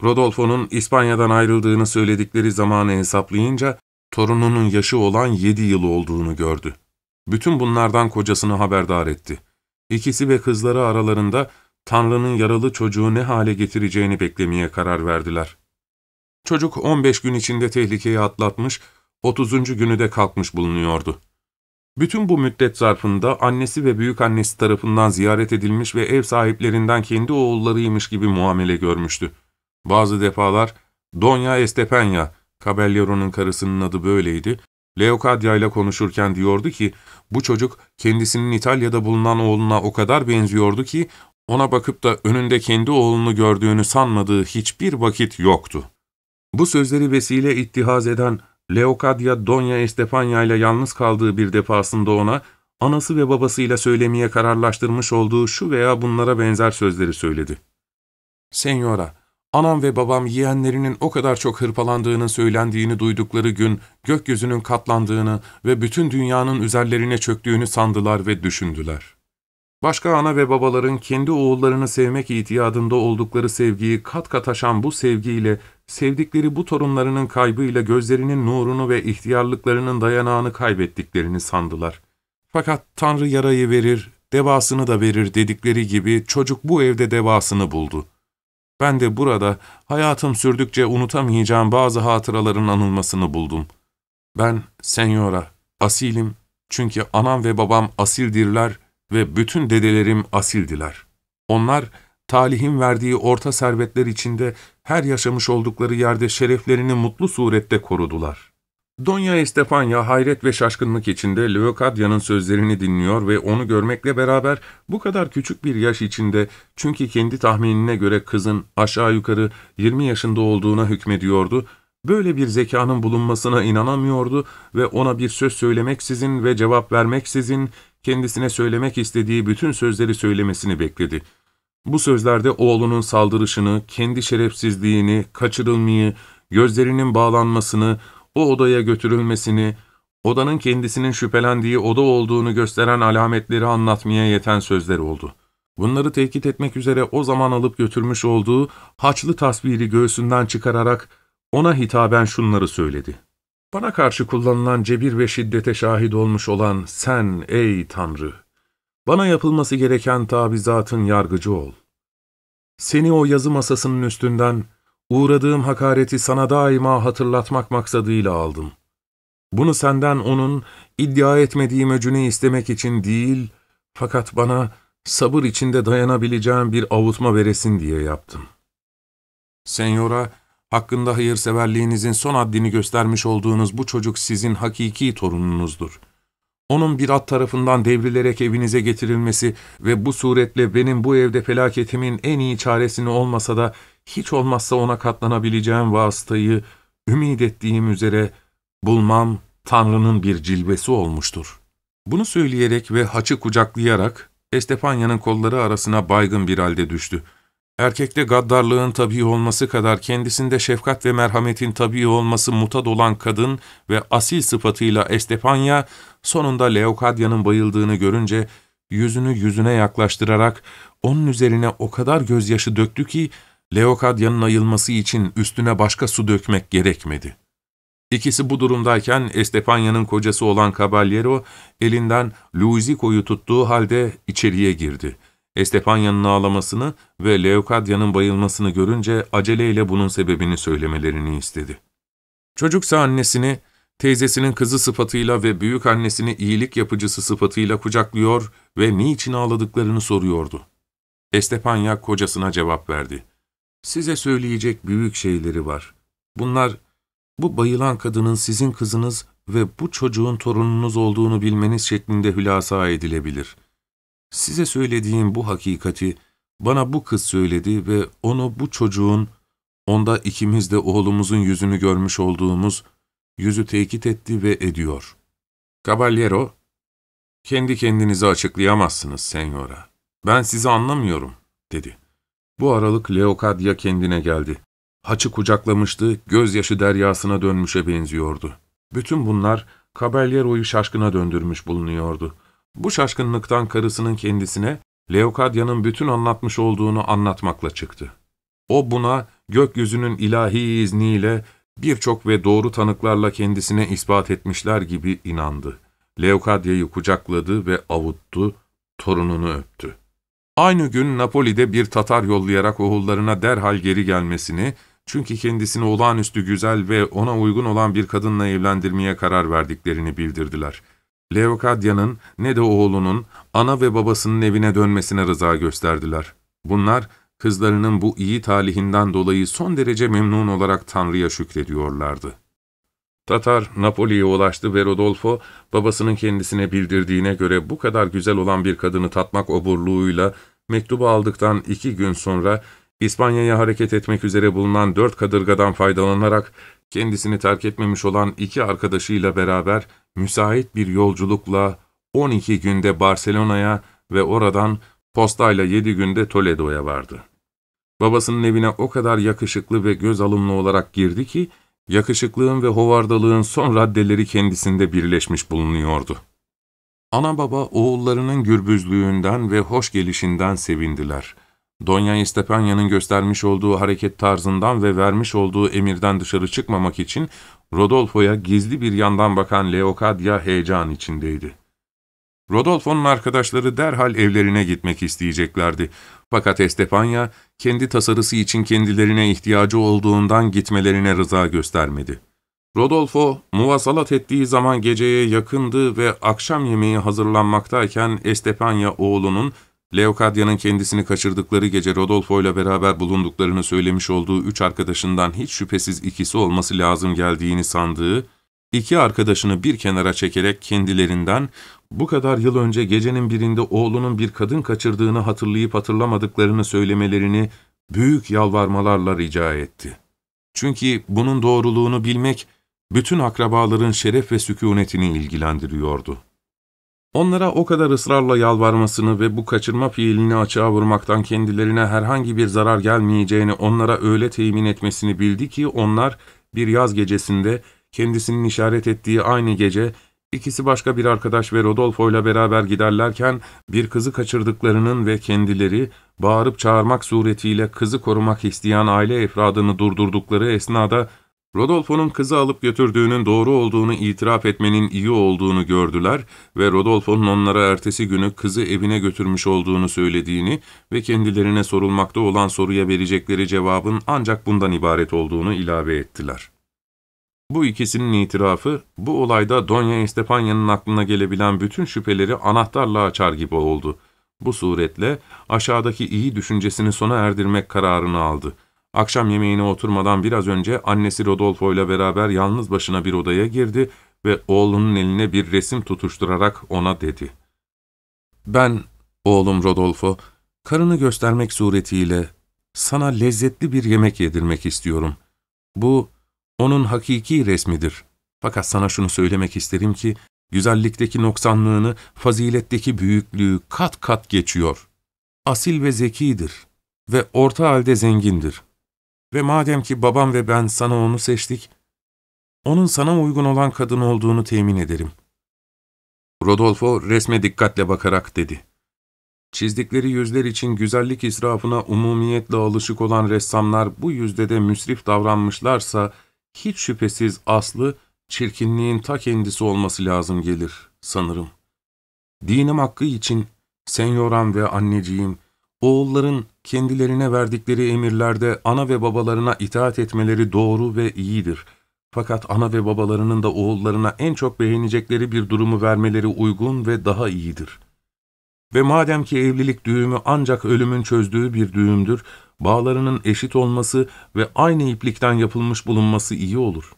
Speaker 1: Rodolfo'nun İspanya'dan ayrıldığını söyledikleri zamanı hesaplayınca torununun yaşı olan yedi yıl olduğunu gördü. Bütün bunlardan kocasını haberdar etti. İkisi ve kızları aralarında Tanrı'nın yaralı çocuğu ne hale getireceğini beklemeye karar verdiler. Çocuk 15 gün içinde tehlikeyi atlatmış, 30. günü de kalkmış bulunuyordu. Bütün bu müddet zarfında annesi ve büyük annesi tarafından ziyaret edilmiş ve ev sahiplerinden kendi oğullarıymış gibi muamele görmüştü. Bazı defalar Donya Estepenya, Caballero'nun karısının adı böyleydi, Leocadia ile konuşurken diyordu ki, bu çocuk kendisinin İtalya'da bulunan oğluna o kadar benziyordu ki, ona bakıp da önünde kendi oğlunu gördüğünü sanmadığı hiçbir vakit yoktu. Bu sözleri vesile ittihaz eden Leocadia Donya Estefania ile yalnız kaldığı bir defasında ona, anası ve babasıyla söylemeye kararlaştırmış olduğu şu veya bunlara benzer sözleri söyledi. Senyora, anam ve babam yeğenlerinin o kadar çok hırpalandığını söylendiğini duydukları gün, gökyüzünün katlandığını ve bütün dünyanın üzerlerine çöktüğünü sandılar ve düşündüler. Başka ana ve babaların kendi oğullarını sevmek itiyadında oldukları sevgiyi kat kat aşan bu sevgiyle, sevdikleri bu torunlarının kaybıyla gözlerinin nurunu ve ihtiyarlıklarının dayanağını kaybettiklerini sandılar. Fakat Tanrı yarayı verir, devasını da verir dedikleri gibi çocuk bu evde devasını buldu. Ben de burada hayatım sürdükçe unutamayacağım bazı hatıraların anılmasını buldum. Ben, senyora, asilim çünkü anam ve babam asildirler ve bütün dedelerim asildiler. Onlar, talihin verdiği orta servetler içinde her yaşamış oldukları yerde şereflerini mutlu surette korudular. Donya Estefanya hayret ve şaşkınlık içinde Leocadya'nın sözlerini dinliyor ve onu görmekle beraber bu kadar küçük bir yaş içinde çünkü kendi tahminine göre kızın aşağı yukarı 20 yaşında olduğuna hükmediyordu, böyle bir zekanın bulunmasına inanamıyordu ve ona bir söz söylemeksizin ve cevap vermeksizin kendisine söylemek istediği bütün sözleri söylemesini bekledi. Bu sözlerde oğlunun saldırışını, kendi şerefsizliğini, kaçırılmayı, gözlerinin bağlanmasını, o odaya götürülmesini, odanın kendisinin şüphelendiği oda olduğunu gösteren alametleri anlatmaya yeten sözler oldu. Bunları tehdit etmek üzere o zaman alıp götürmüş olduğu haçlı tasviri göğsünden çıkararak ona hitaben şunları söyledi. Bana karşı kullanılan cebir ve şiddete şahit olmuş olan sen ey Tanrı! Bana yapılması gereken tabizatın yargıcı ol. Seni o yazı masasının üstünden, uğradığım hakareti sana daima hatırlatmak maksadıyla aldım. Bunu senden onun, iddia etmediğim öcünü istemek için değil, fakat bana sabır içinde dayanabileceğim bir avutma veresin diye yaptım. Senyora, hakkında hayırseverliğinizin son haddini göstermiş olduğunuz bu çocuk sizin hakiki torununuzdur. Onun bir at tarafından devrilerek evinize getirilmesi ve bu suretle benim bu evde felaketimin en iyi çaresini olmasa da hiç olmazsa ona katlanabileceğim vasıtayı ümit ettiğim üzere bulmam Tanrı'nın bir cilvesi olmuştur. Bunu söyleyerek ve haçı kucaklayarak Estefanya'nın kolları arasına baygın bir halde düştü. Erkekte gaddarlığın tabii olması kadar kendisinde şefkat ve merhametin tabii olması mutad olan kadın ve asil sıfatıyla Estefanya, sonunda Leokadya'nın bayıldığını görünce yüzünü yüzüne yaklaştırarak onun üzerine o kadar gözyaşı döktü ki, Leokadya'nın ayılması için üstüne başka su dökmek gerekmedi. İkisi bu durumdayken Estefanya'nın kocası olan Caballero, elinden Luiziko'yu tuttuğu halde içeriye girdi. Estefanya'nın ağlamasını ve Leokadya'nın bayılmasını görünce aceleyle bunun sebebini söylemelerini istedi. Çocuksa annesini, teyzesinin kızı sıfatıyla ve büyük annesini iyilik yapıcısı sıfatıyla kucaklıyor ve niçin ağladıklarını soruyordu. Estefanya kocasına cevap verdi. Size söyleyecek büyük şeyleri var. Bunlar, bu bayılan kadının sizin kızınız ve bu çocuğun torununuz olduğunu bilmeniz şeklinde hülasa edilebilir.'' Size söylediğim bu hakikati bana bu kız söyledi ve onu bu çocuğun, onda ikimiz de oğlumuzun yüzünü görmüş olduğumuz yüzü tekit etti ve ediyor. Caballero, kendi kendinizi açıklayamazsınız senyora. Ben sizi anlamıyorum, dedi. Bu aralık Leocadia kendine geldi. Haçı kucaklamıştı, gözyaşı deryasına dönmüşe benziyordu. Bütün bunlar Caballero'yu şaşkına döndürmüş bulunuyordu. Bu şaşkınlıktan karısının kendisine Leokadya'nın bütün anlatmış olduğunu anlatmakla çıktı. O buna gökyüzünün ilahi izniyle birçok ve doğru tanıklarla kendisine ispat etmişler gibi inandı. Leokadya'yı kucakladı ve avuttu, torununu öptü. Aynı gün Napoli'de bir Tatar yollayarak oğullarına derhal geri gelmesini, çünkü kendisini olağanüstü güzel ve ona uygun olan bir kadınla evlendirmeye karar verdiklerini bildirdiler. Leokadya'nın ne de oğlunun ana ve babasının evine dönmesine rıza gösterdiler. Bunlar, kızlarının bu iyi talihinden dolayı son derece memnun olarak Tanrı'ya şükrediyorlardı. Tatar, Napoli'ye ulaştı ve Rodolfo, babasının kendisine bildirdiğine göre bu kadar güzel olan bir kadını tatmak oburluğuyla mektubu aldıktan iki gün sonra İspanya'ya hareket etmek üzere bulunan dört kadırgadan faydalanarak kendisini terk etmemiş olan iki arkadaşıyla beraber müsait bir yolculukla 12 günde Barcelona'ya ve oradan postayla 7 günde Toledo'ya vardı. Babasının evine o kadar yakışıklı ve göz alımlı olarak girdi ki, yakışıklığın ve hovardalığın son raddeleri kendisinde birleşmiş bulunuyordu. Ana baba oğullarının gürbüzlüğünden ve hoş gelişinden sevindiler. Donya Estepanya'nın göstermiş olduğu hareket tarzından ve vermiş olduğu emirden dışarı çıkmamak için Rodolfo'ya gizli bir yandan bakan Leokadya heyecan içindeydi. Rodolfo'nun arkadaşları derhal evlerine gitmek isteyeceklerdi. Fakat Estepanya, kendi tasarısı için kendilerine ihtiyacı olduğundan gitmelerine rıza göstermedi. Rodolfo, muvasalat ettiği zaman geceye yakındı ve akşam yemeği hazırlanmaktayken Estepanya oğlunun, Leokadya'nın kendisini kaçırdıkları gece Rodolfo ile beraber bulunduklarını söylemiş olduğu üç arkadaşından hiç şüphesiz ikisi olması lazım geldiğini sandığı, iki arkadaşını bir kenara çekerek kendilerinden bu kadar yıl önce gecenin birinde oğlunun bir kadın kaçırdığını hatırlayıp hatırlamadıklarını söylemelerini büyük yalvarmalarla rica etti. Çünkü bunun doğruluğunu bilmek, bütün akrabaların şeref ve sükunetini ilgilendiriyordu. Onlara o kadar ısrarla yalvarmasını ve bu kaçırma fiilini açığa vurmaktan kendilerine herhangi bir zarar gelmeyeceğini onlara öyle temin etmesini bildi ki onlar bir yaz gecesinde kendisinin işaret ettiği aynı gece ikisi başka bir arkadaş ve Rodolfo ile beraber giderlerken bir kızı kaçırdıklarının ve kendileri bağırıp çağırmak suretiyle kızı korumak isteyen aile efradını durdurdukları esnada Rodolfo'nun kızı alıp götürdüğünün doğru olduğunu itiraf etmenin iyi olduğunu gördüler ve Rodolfo'nun onlara ertesi günü kızı evine götürmüş olduğunu söylediğini ve kendilerine sorulmakta olan soruya verecekleri cevabın ancak bundan ibaret olduğunu ilave ettiler. Bu ikisinin itirafı, bu olayda Donya Estepanya'nın aklına gelebilen bütün şüpheleri anahtarla açar gibi oldu. Bu suretle aşağıdaki iyi düşüncesini sona erdirmek kararını aldı. Akşam yemeğine oturmadan biraz önce annesi Rodolfo ile beraber yalnız başına bir odaya girdi ve oğlunun eline bir resim tutuşturarak ona dedi. Ben, oğlum Rodolfo, karını göstermek suretiyle sana lezzetli bir yemek yedirmek istiyorum. Bu, onun hakiki resmidir. Fakat sana şunu söylemek isterim ki, güzellikteki noksanlığını, faziletteki büyüklüğü kat kat geçiyor. Asil ve zekidir ve orta halde zengindir. Ve madem ki babam ve ben sana onu seçtik, onun sana uygun olan kadın olduğunu temin ederim. Rodolfo resme dikkatle bakarak dedi. Çizdikleri yüzler için güzellik israfına umumiyetle alışık olan ressamlar bu yüzde de müsrif davranmışlarsa, hiç şüphesiz aslı, çirkinliğin ta kendisi olması lazım gelir, sanırım. Dinim hakkı için, senyoram ve anneciğim, Oğulların kendilerine verdikleri emirlerde ana ve babalarına itaat etmeleri doğru ve iyidir. Fakat ana ve babalarının da oğullarına en çok beğenecekleri bir durumu vermeleri uygun ve daha iyidir. Ve madem ki evlilik düğümü ancak ölümün çözdüğü bir düğümdür, bağlarının eşit olması ve aynı iplikten yapılmış bulunması iyi olur.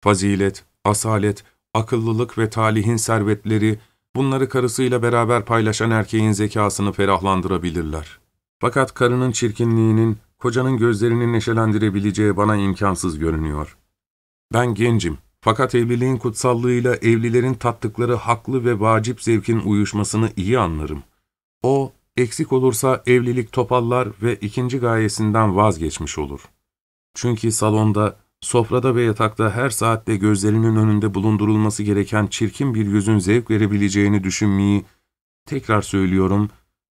Speaker 1: Fazilet, asalet, akıllılık ve talihin servetleri, Bunları karısıyla beraber paylaşan erkeğin zekasını ferahlandırabilirler. Fakat karının çirkinliğinin, kocanın gözlerini neşelendirebileceği bana imkansız görünüyor. Ben gencim, fakat evliliğin kutsallığıyla evlilerin tattıkları haklı ve vacip zevkin uyuşmasını iyi anlarım. O, eksik olursa evlilik topallar ve ikinci gayesinden vazgeçmiş olur. Çünkü salonda Sofrada ve yatakta her saatte gözlerinin önünde bulundurulması gereken çirkin bir yüzün zevk verebileceğini düşünmeyi, tekrar söylüyorum,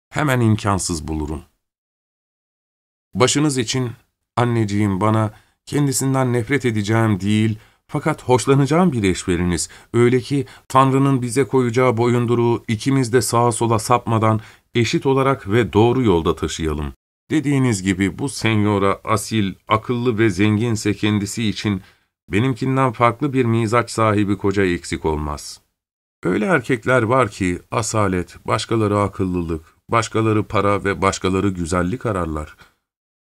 Speaker 1: hemen imkansız bulurum. Başınız için, anneciğim bana, kendisinden nefret edeceğim değil, fakat hoşlanacağım bir eş veriniz. Öyle ki Tanrı'nın bize koyacağı boyunduruğu ikimiz de sağa sola sapmadan eşit olarak ve doğru yolda taşıyalım. Dediğiniz gibi bu senyora asil, akıllı ve zenginse kendisi için benimkinden farklı bir mizaç sahibi koca eksik olmaz. Öyle erkekler var ki asalet, başkaları akıllılık, başkaları para ve başkaları güzellik ararlar.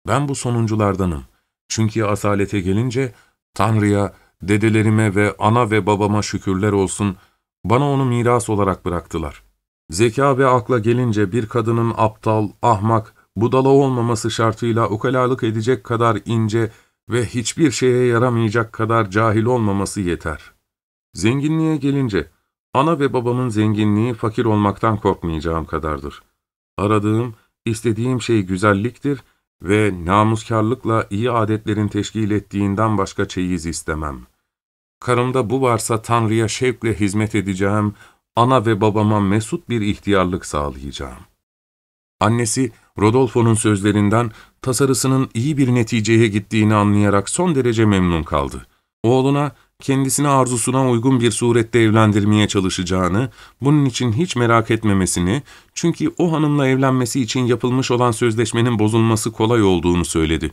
Speaker 1: Ben bu sonunculardanım. Çünkü asalete gelince Tanrı'ya, dedelerime ve ana ve babama şükürler olsun, bana onu miras olarak bıraktılar. Zeka ve akla gelince bir kadının aptal, ahmak, budala olmaması şartıyla ukalalık edecek kadar ince ve hiçbir şeye yaramayacak kadar cahil olmaması yeter. Zenginliğe gelince, ana ve babamın zenginliği fakir olmaktan korkmayacağım kadardır. Aradığım, istediğim şey güzelliktir ve namuskarlıkla iyi adetlerin teşkil ettiğinden başka çeyiz istemem. Karımda bu varsa Tanrı'ya şevkle hizmet edeceğim, ana ve babama mesut bir ihtiyarlık sağlayacağım. Annesi, Rodolfo'nun sözlerinden tasarısının iyi bir neticeye gittiğini anlayarak son derece memnun kaldı. Oğluna, kendisine arzusuna uygun bir surette evlendirmeye çalışacağını, bunun için hiç merak etmemesini, çünkü o hanımla evlenmesi için yapılmış olan sözleşmenin bozulması kolay olduğunu söyledi.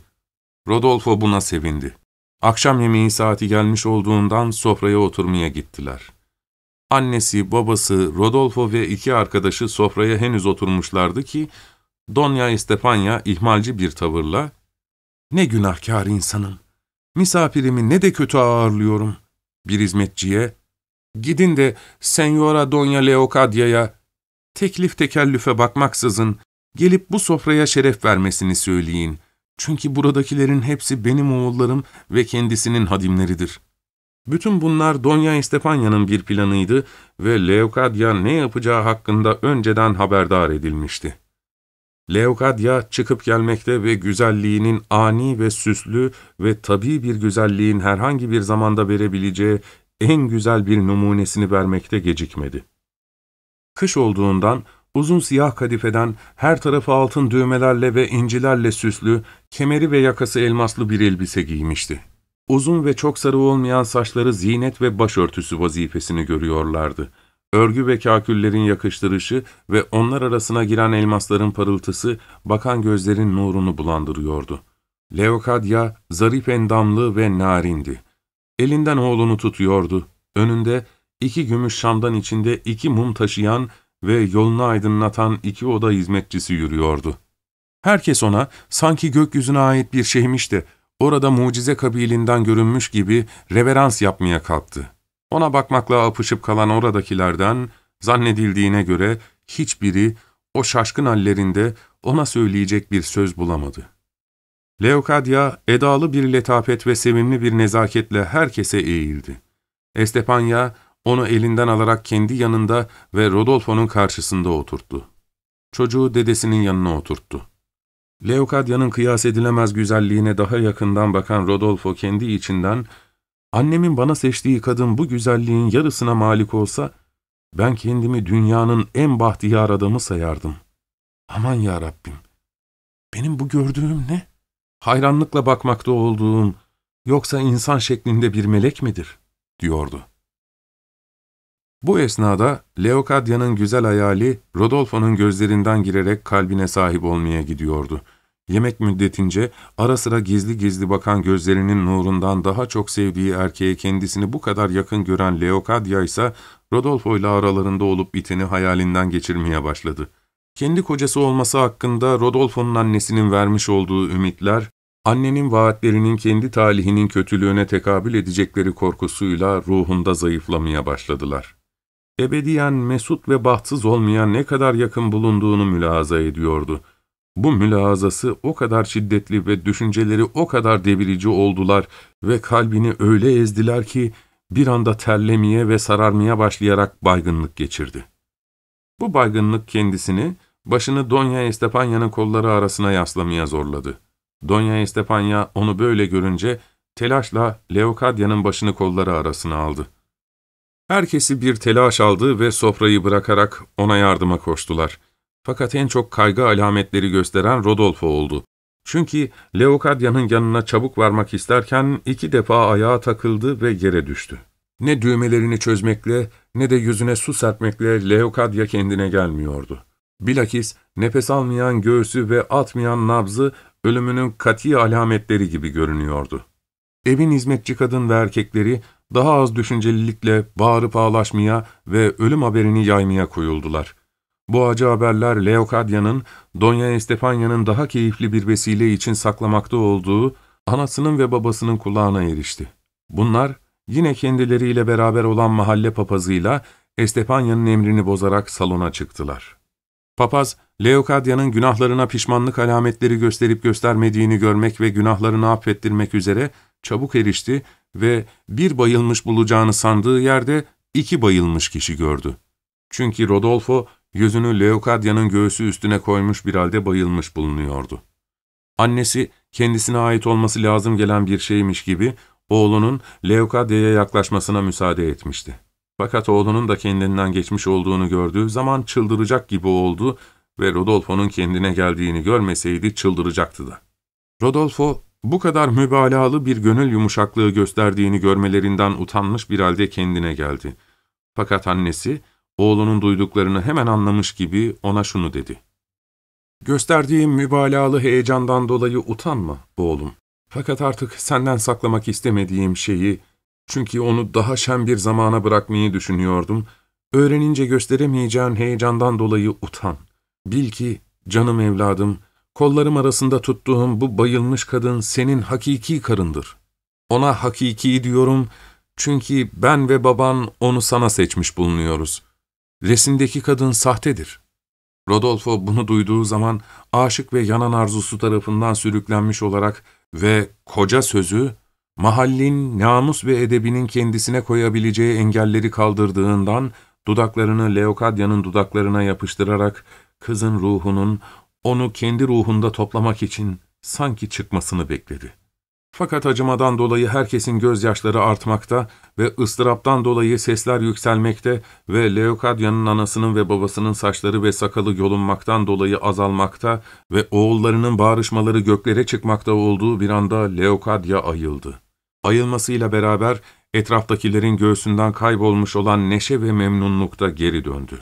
Speaker 1: Rodolfo buna sevindi. Akşam yemeği saati gelmiş olduğundan sofraya oturmaya gittiler. Annesi, babası, Rodolfo ve iki arkadaşı sofraya henüz oturmuşlardı ki, Donya Estefanya ihmalci bir tavırla, ''Ne günahkar insanım, misafirimi ne de kötü ağırlıyorum.'' Bir hizmetçiye, ''Gidin de Senyora Donya Leocadya'ya teklif tekellüfe bakmaksızın gelip bu sofraya şeref vermesini söyleyin. Çünkü buradakilerin hepsi benim oğullarım ve kendisinin hadimleridir.'' Bütün bunlar Donya Estefanya'nın bir planıydı ve Leokadya ne yapacağı hakkında önceden haberdar edilmişti. Leokadya çıkıp gelmekte ve güzelliğinin ani ve süslü ve tabii bir güzelliğin herhangi bir zamanda verebileceği en güzel bir numunesini vermekte gecikmedi. Kış olduğundan uzun siyah kadifeden her tarafı altın düğmelerle ve incilerle süslü, kemeri ve yakası elmaslı bir elbise giymişti. Uzun ve çok sarı olmayan saçları zinet ve başörtüsü vazifesini görüyorlardı. Örgü ve kaküllerin yakıştırışı ve onlar arasına giren elmasların parıltısı bakan gözlerin nurunu bulandırıyordu. Leokadya zarif endamlı ve narindi. Elinden oğlunu tutuyordu. Önünde iki gümüş şamdan içinde iki mum taşıyan ve yolunu aydınlatan iki oda hizmetçisi yürüyordu. Herkes ona sanki gökyüzüne ait bir şeymiş de orada mucize kabilinden görünmüş gibi reverans yapmaya kalktı. Ona bakmakla apışıp kalan oradakilerden zannedildiğine göre hiçbiri o şaşkın hallerinde ona söyleyecek bir söz bulamadı. Leokadya edalı bir letafet ve sevimli bir nezaketle herkese eğildi. Estepanya onu elinden alarak kendi yanında ve Rodolfo'nun karşısında oturttu. Çocuğu dedesinin yanına oturttu. Leokadya'nın kıyas edilemez güzelliğine daha yakından bakan Rodolfo kendi içinden, annemin bana seçtiği kadın bu güzelliğin yarısına malik olsa, ben kendimi dünyanın en bahtiyar adamı sayardım. Aman ya Rabbim, benim bu gördüğüm ne? Hayranlıkla bakmakta olduğum, yoksa insan şeklinde bir melek midir? diyordu. Bu esnada Leokadya'nın güzel hayali Rodolfo'nun gözlerinden girerek kalbine sahip olmaya gidiyordu. Yemek müddetince ara sıra gizli gizli bakan gözlerinin nurundan daha çok sevdiği erkeğe kendisini bu kadar yakın gören Leokadya ise Rodolfo ile aralarında olup biteni hayalinden geçirmeye başladı. Kendi kocası olması hakkında Rodolfo'nun annesinin vermiş olduğu ümitler, annenin vaatlerinin kendi talihinin kötülüğüne tekabül edecekleri korkusuyla ruhunda zayıflamaya başladılar ebediyen mesut ve bahtsız olmayan ne kadar yakın bulunduğunu mülahaza ediyordu. Bu mülahazası o kadar şiddetli ve düşünceleri o kadar devirici oldular ve kalbini öyle ezdiler ki bir anda terlemeye ve sararmaya başlayarak baygınlık geçirdi. Bu baygınlık kendisini, başını Donya Estepanya'nın kolları arasına yaslamaya zorladı. Donya Estepanya onu böyle görünce telaşla Leokadya'nın başını kolları arasına aldı. Herkesi bir telaş aldı ve sofrayı bırakarak ona yardıma koştular. Fakat en çok kaygı alametleri gösteren Rodolfo oldu. Çünkü Leokadya'nın yanına çabuk varmak isterken iki defa ayağa takıldı ve yere düştü. Ne düğmelerini çözmekle ne de yüzüne su serpmekle Leokadya kendine gelmiyordu. Bilakis nefes almayan göğsü ve atmayan nabzı ölümünün kati alametleri gibi görünüyordu. Evin hizmetçi kadın ve erkekleri daha az düşüncelilikle bağırıp ağlaşmaya ve ölüm haberini yaymaya koyuldular. Bu acı haberler Leokadya'nın, Donya Estefanya'nın daha keyifli bir vesile için saklamakta olduğu anasının ve babasının kulağına erişti. Bunlar, yine kendileriyle beraber olan mahalle papazıyla Estefanya'nın emrini bozarak salona çıktılar. Papaz, Leokadya'nın günahlarına pişmanlık alametleri gösterip göstermediğini görmek ve günahlarını affettirmek üzere çabuk erişti ve bir bayılmış bulacağını sandığı yerde iki bayılmış kişi gördü. Çünkü Rodolfo yüzünü Leokadya'nın göğsü üstüne koymuş bir halde bayılmış bulunuyordu. Annesi kendisine ait olması lazım gelen bir şeymiş gibi oğlunun Leokadya'ya yaklaşmasına müsaade etmişti. Fakat oğlunun da kendinden geçmiş olduğunu gördüğü zaman çıldıracak gibi oldu ve Rodolfo'nun kendine geldiğini görmeseydi çıldıracaktı da. Rodolfo, bu kadar mübalağalı bir gönül yumuşaklığı gösterdiğini görmelerinden utanmış bir halde kendine geldi. Fakat annesi, oğlunun duyduklarını hemen anlamış gibi ona şunu dedi. Gösterdiğim mübalağalı heyecandan dolayı utanma oğlum. Fakat artık senden saklamak istemediğim şeyi, çünkü onu daha şen bir zamana bırakmayı düşünüyordum, öğrenince gösteremeyeceğin heyecandan dolayı utan. Bil ki, canım evladım, kollarım arasında tuttuğum bu bayılmış kadın senin hakiki karındır. Ona hakiki diyorum çünkü ben ve baban onu sana seçmiş bulunuyoruz. Resimdeki kadın sahtedir. Rodolfo bunu duyduğu zaman aşık ve yanan arzusu tarafından sürüklenmiş olarak ve koca sözü, mahallin namus ve edebinin kendisine koyabileceği engelleri kaldırdığından dudaklarını Leokadya'nın dudaklarına yapıştırarak kızın ruhunun onu kendi ruhunda toplamak için sanki çıkmasını bekledi. Fakat acımadan dolayı herkesin gözyaşları artmakta ve ıstıraptan dolayı sesler yükselmekte ve Leokadya'nın anasının ve babasının saçları ve sakalı yolunmaktan dolayı azalmakta ve oğullarının bağrışmaları göklere çıkmakta olduğu bir anda Leokadya ayıldı. Ayılmasıyla beraber etraftakilerin göğsünden kaybolmuş olan neşe ve memnunlukta geri döndü.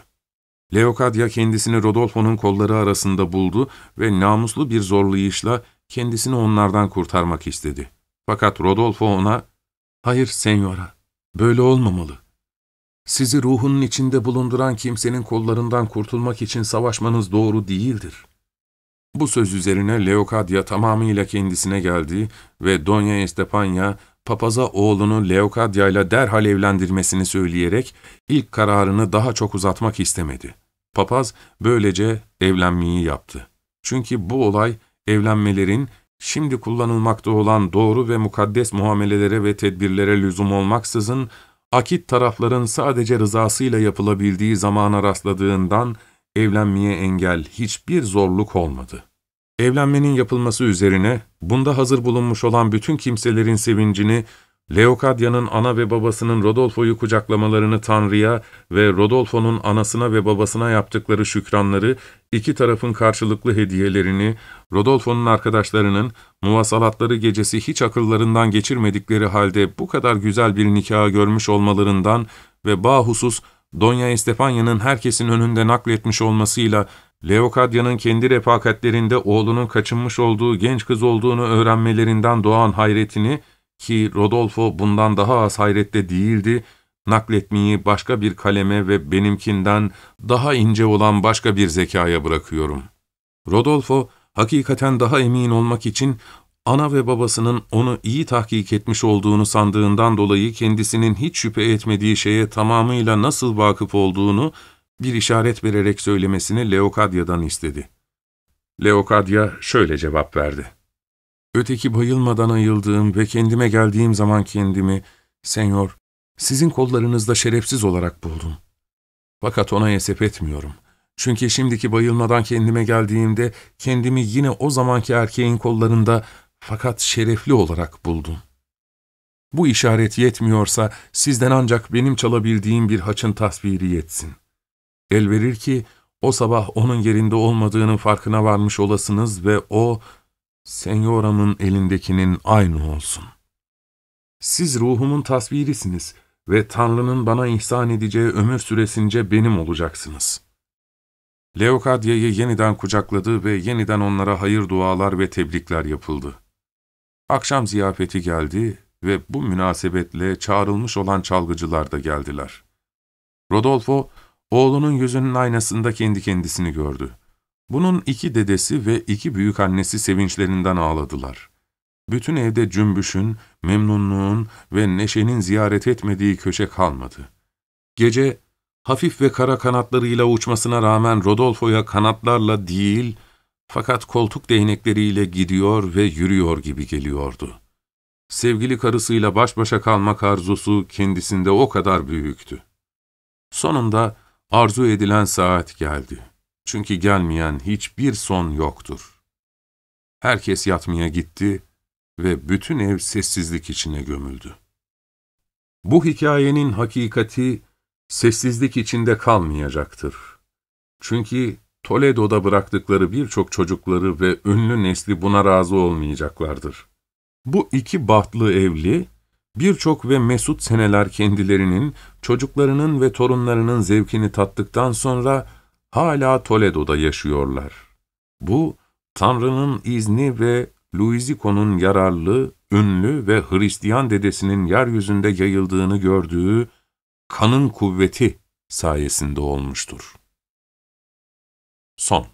Speaker 1: Leokadya kendisini Rodolfo'nun kolları arasında buldu ve namuslu bir zorlayışla kendisini onlardan kurtarmak istedi. Fakat Rodolfo ona, ''Hayır senyora, böyle olmamalı. Sizi ruhunun içinde bulunduran kimsenin kollarından kurtulmak için savaşmanız doğru değildir.'' Bu söz üzerine Leokadya tamamıyla kendisine geldi ve Donya Estepanya, papaza oğlunu Leokadya ile derhal evlendirmesini söyleyerek ilk kararını daha çok uzatmak istemedi. Papaz böylece evlenmeyi yaptı. Çünkü bu olay evlenmelerin şimdi kullanılmakta olan doğru ve mukaddes muamelelere ve tedbirlere lüzum olmaksızın, akit tarafların sadece rızasıyla yapılabildiği zamana rastladığından evlenmeye engel hiçbir zorluk olmadı. Evlenmenin yapılması üzerine, bunda hazır bulunmuş olan bütün kimselerin sevincini Leokadya'nın ana ve babasının Rodolfo'yu kucaklamalarını Tanrı'ya ve Rodolfo'nun anasına ve babasına yaptıkları şükranları, iki tarafın karşılıklı hediyelerini, Rodolfo'nun arkadaşlarının muvasalatları gecesi hiç akıllarından geçirmedikleri halde bu kadar güzel bir nikahı görmüş olmalarından ve bahusus Donya Estefanya'nın herkesin önünde nakletmiş olmasıyla Leokadya'nın kendi refakatlerinde oğlunun kaçınmış olduğu genç kız olduğunu öğrenmelerinden doğan hayretini, ki Rodolfo bundan daha az hayrette değildi, nakletmeyi başka bir kaleme ve benimkinden daha ince olan başka bir zekaya bırakıyorum. Rodolfo, hakikaten daha emin olmak için ana ve babasının onu iyi tahkik etmiş olduğunu sandığından dolayı kendisinin hiç şüphe etmediği şeye tamamıyla nasıl vakıf olduğunu bir işaret vererek söylemesini Leokadya'dan istedi. Leokadya şöyle cevap verdi. Öteki bayılmadan ayıldığım ve kendime geldiğim zaman kendimi, Senyor, sizin kollarınızda şerefsiz olarak buldum. Fakat ona esef etmiyorum. Çünkü şimdiki bayılmadan kendime geldiğimde kendimi yine o zamanki erkeğin kollarında fakat şerefli olarak buldum. Bu işaret yetmiyorsa sizden ancak benim çalabildiğim bir haçın tasviri yetsin. El verir ki o sabah onun yerinde olmadığının farkına varmış olasınız ve o Senyoramın elindekinin aynı olsun. Siz ruhumun tasvirisiniz ve Tanrı'nın bana ihsan edeceği ömür süresince benim olacaksınız. Leokadya'yı yeniden kucakladı ve yeniden onlara hayır dualar ve tebrikler yapıldı. Akşam ziyafeti geldi ve bu münasebetle çağrılmış olan çalgıcılar da geldiler. Rodolfo, oğlunun yüzünün aynasında kendi kendisini gördü. Bunun iki dedesi ve iki büyük annesi sevinçlerinden ağladılar. Bütün evde cümbüşün, memnunluğun ve neşenin ziyaret etmediği köşe kalmadı. Gece, hafif ve kara kanatlarıyla uçmasına rağmen Rodolfo'ya kanatlarla değil, fakat koltuk değnekleriyle gidiyor ve yürüyor gibi geliyordu. Sevgili karısıyla baş başa kalmak arzusu kendisinde o kadar büyüktü. Sonunda arzu edilen saat geldi. Çünkü gelmeyen hiçbir son yoktur. Herkes yatmaya gitti ve bütün ev sessizlik içine gömüldü. Bu hikayenin hakikati sessizlik içinde kalmayacaktır. Çünkü Toledo'da bıraktıkları birçok çocukları ve ünlü nesli buna razı olmayacaklardır. Bu iki bahtlı evli, birçok ve mesut seneler kendilerinin, çocuklarının ve torunlarının zevkini tattıktan sonra hala Toledo'da yaşıyorlar. Bu, Tanrı'nın izni ve Luiziko'nun yararlı, ünlü ve Hristiyan dedesinin yeryüzünde yayıldığını gördüğü kanın kuvveti sayesinde olmuştur. Son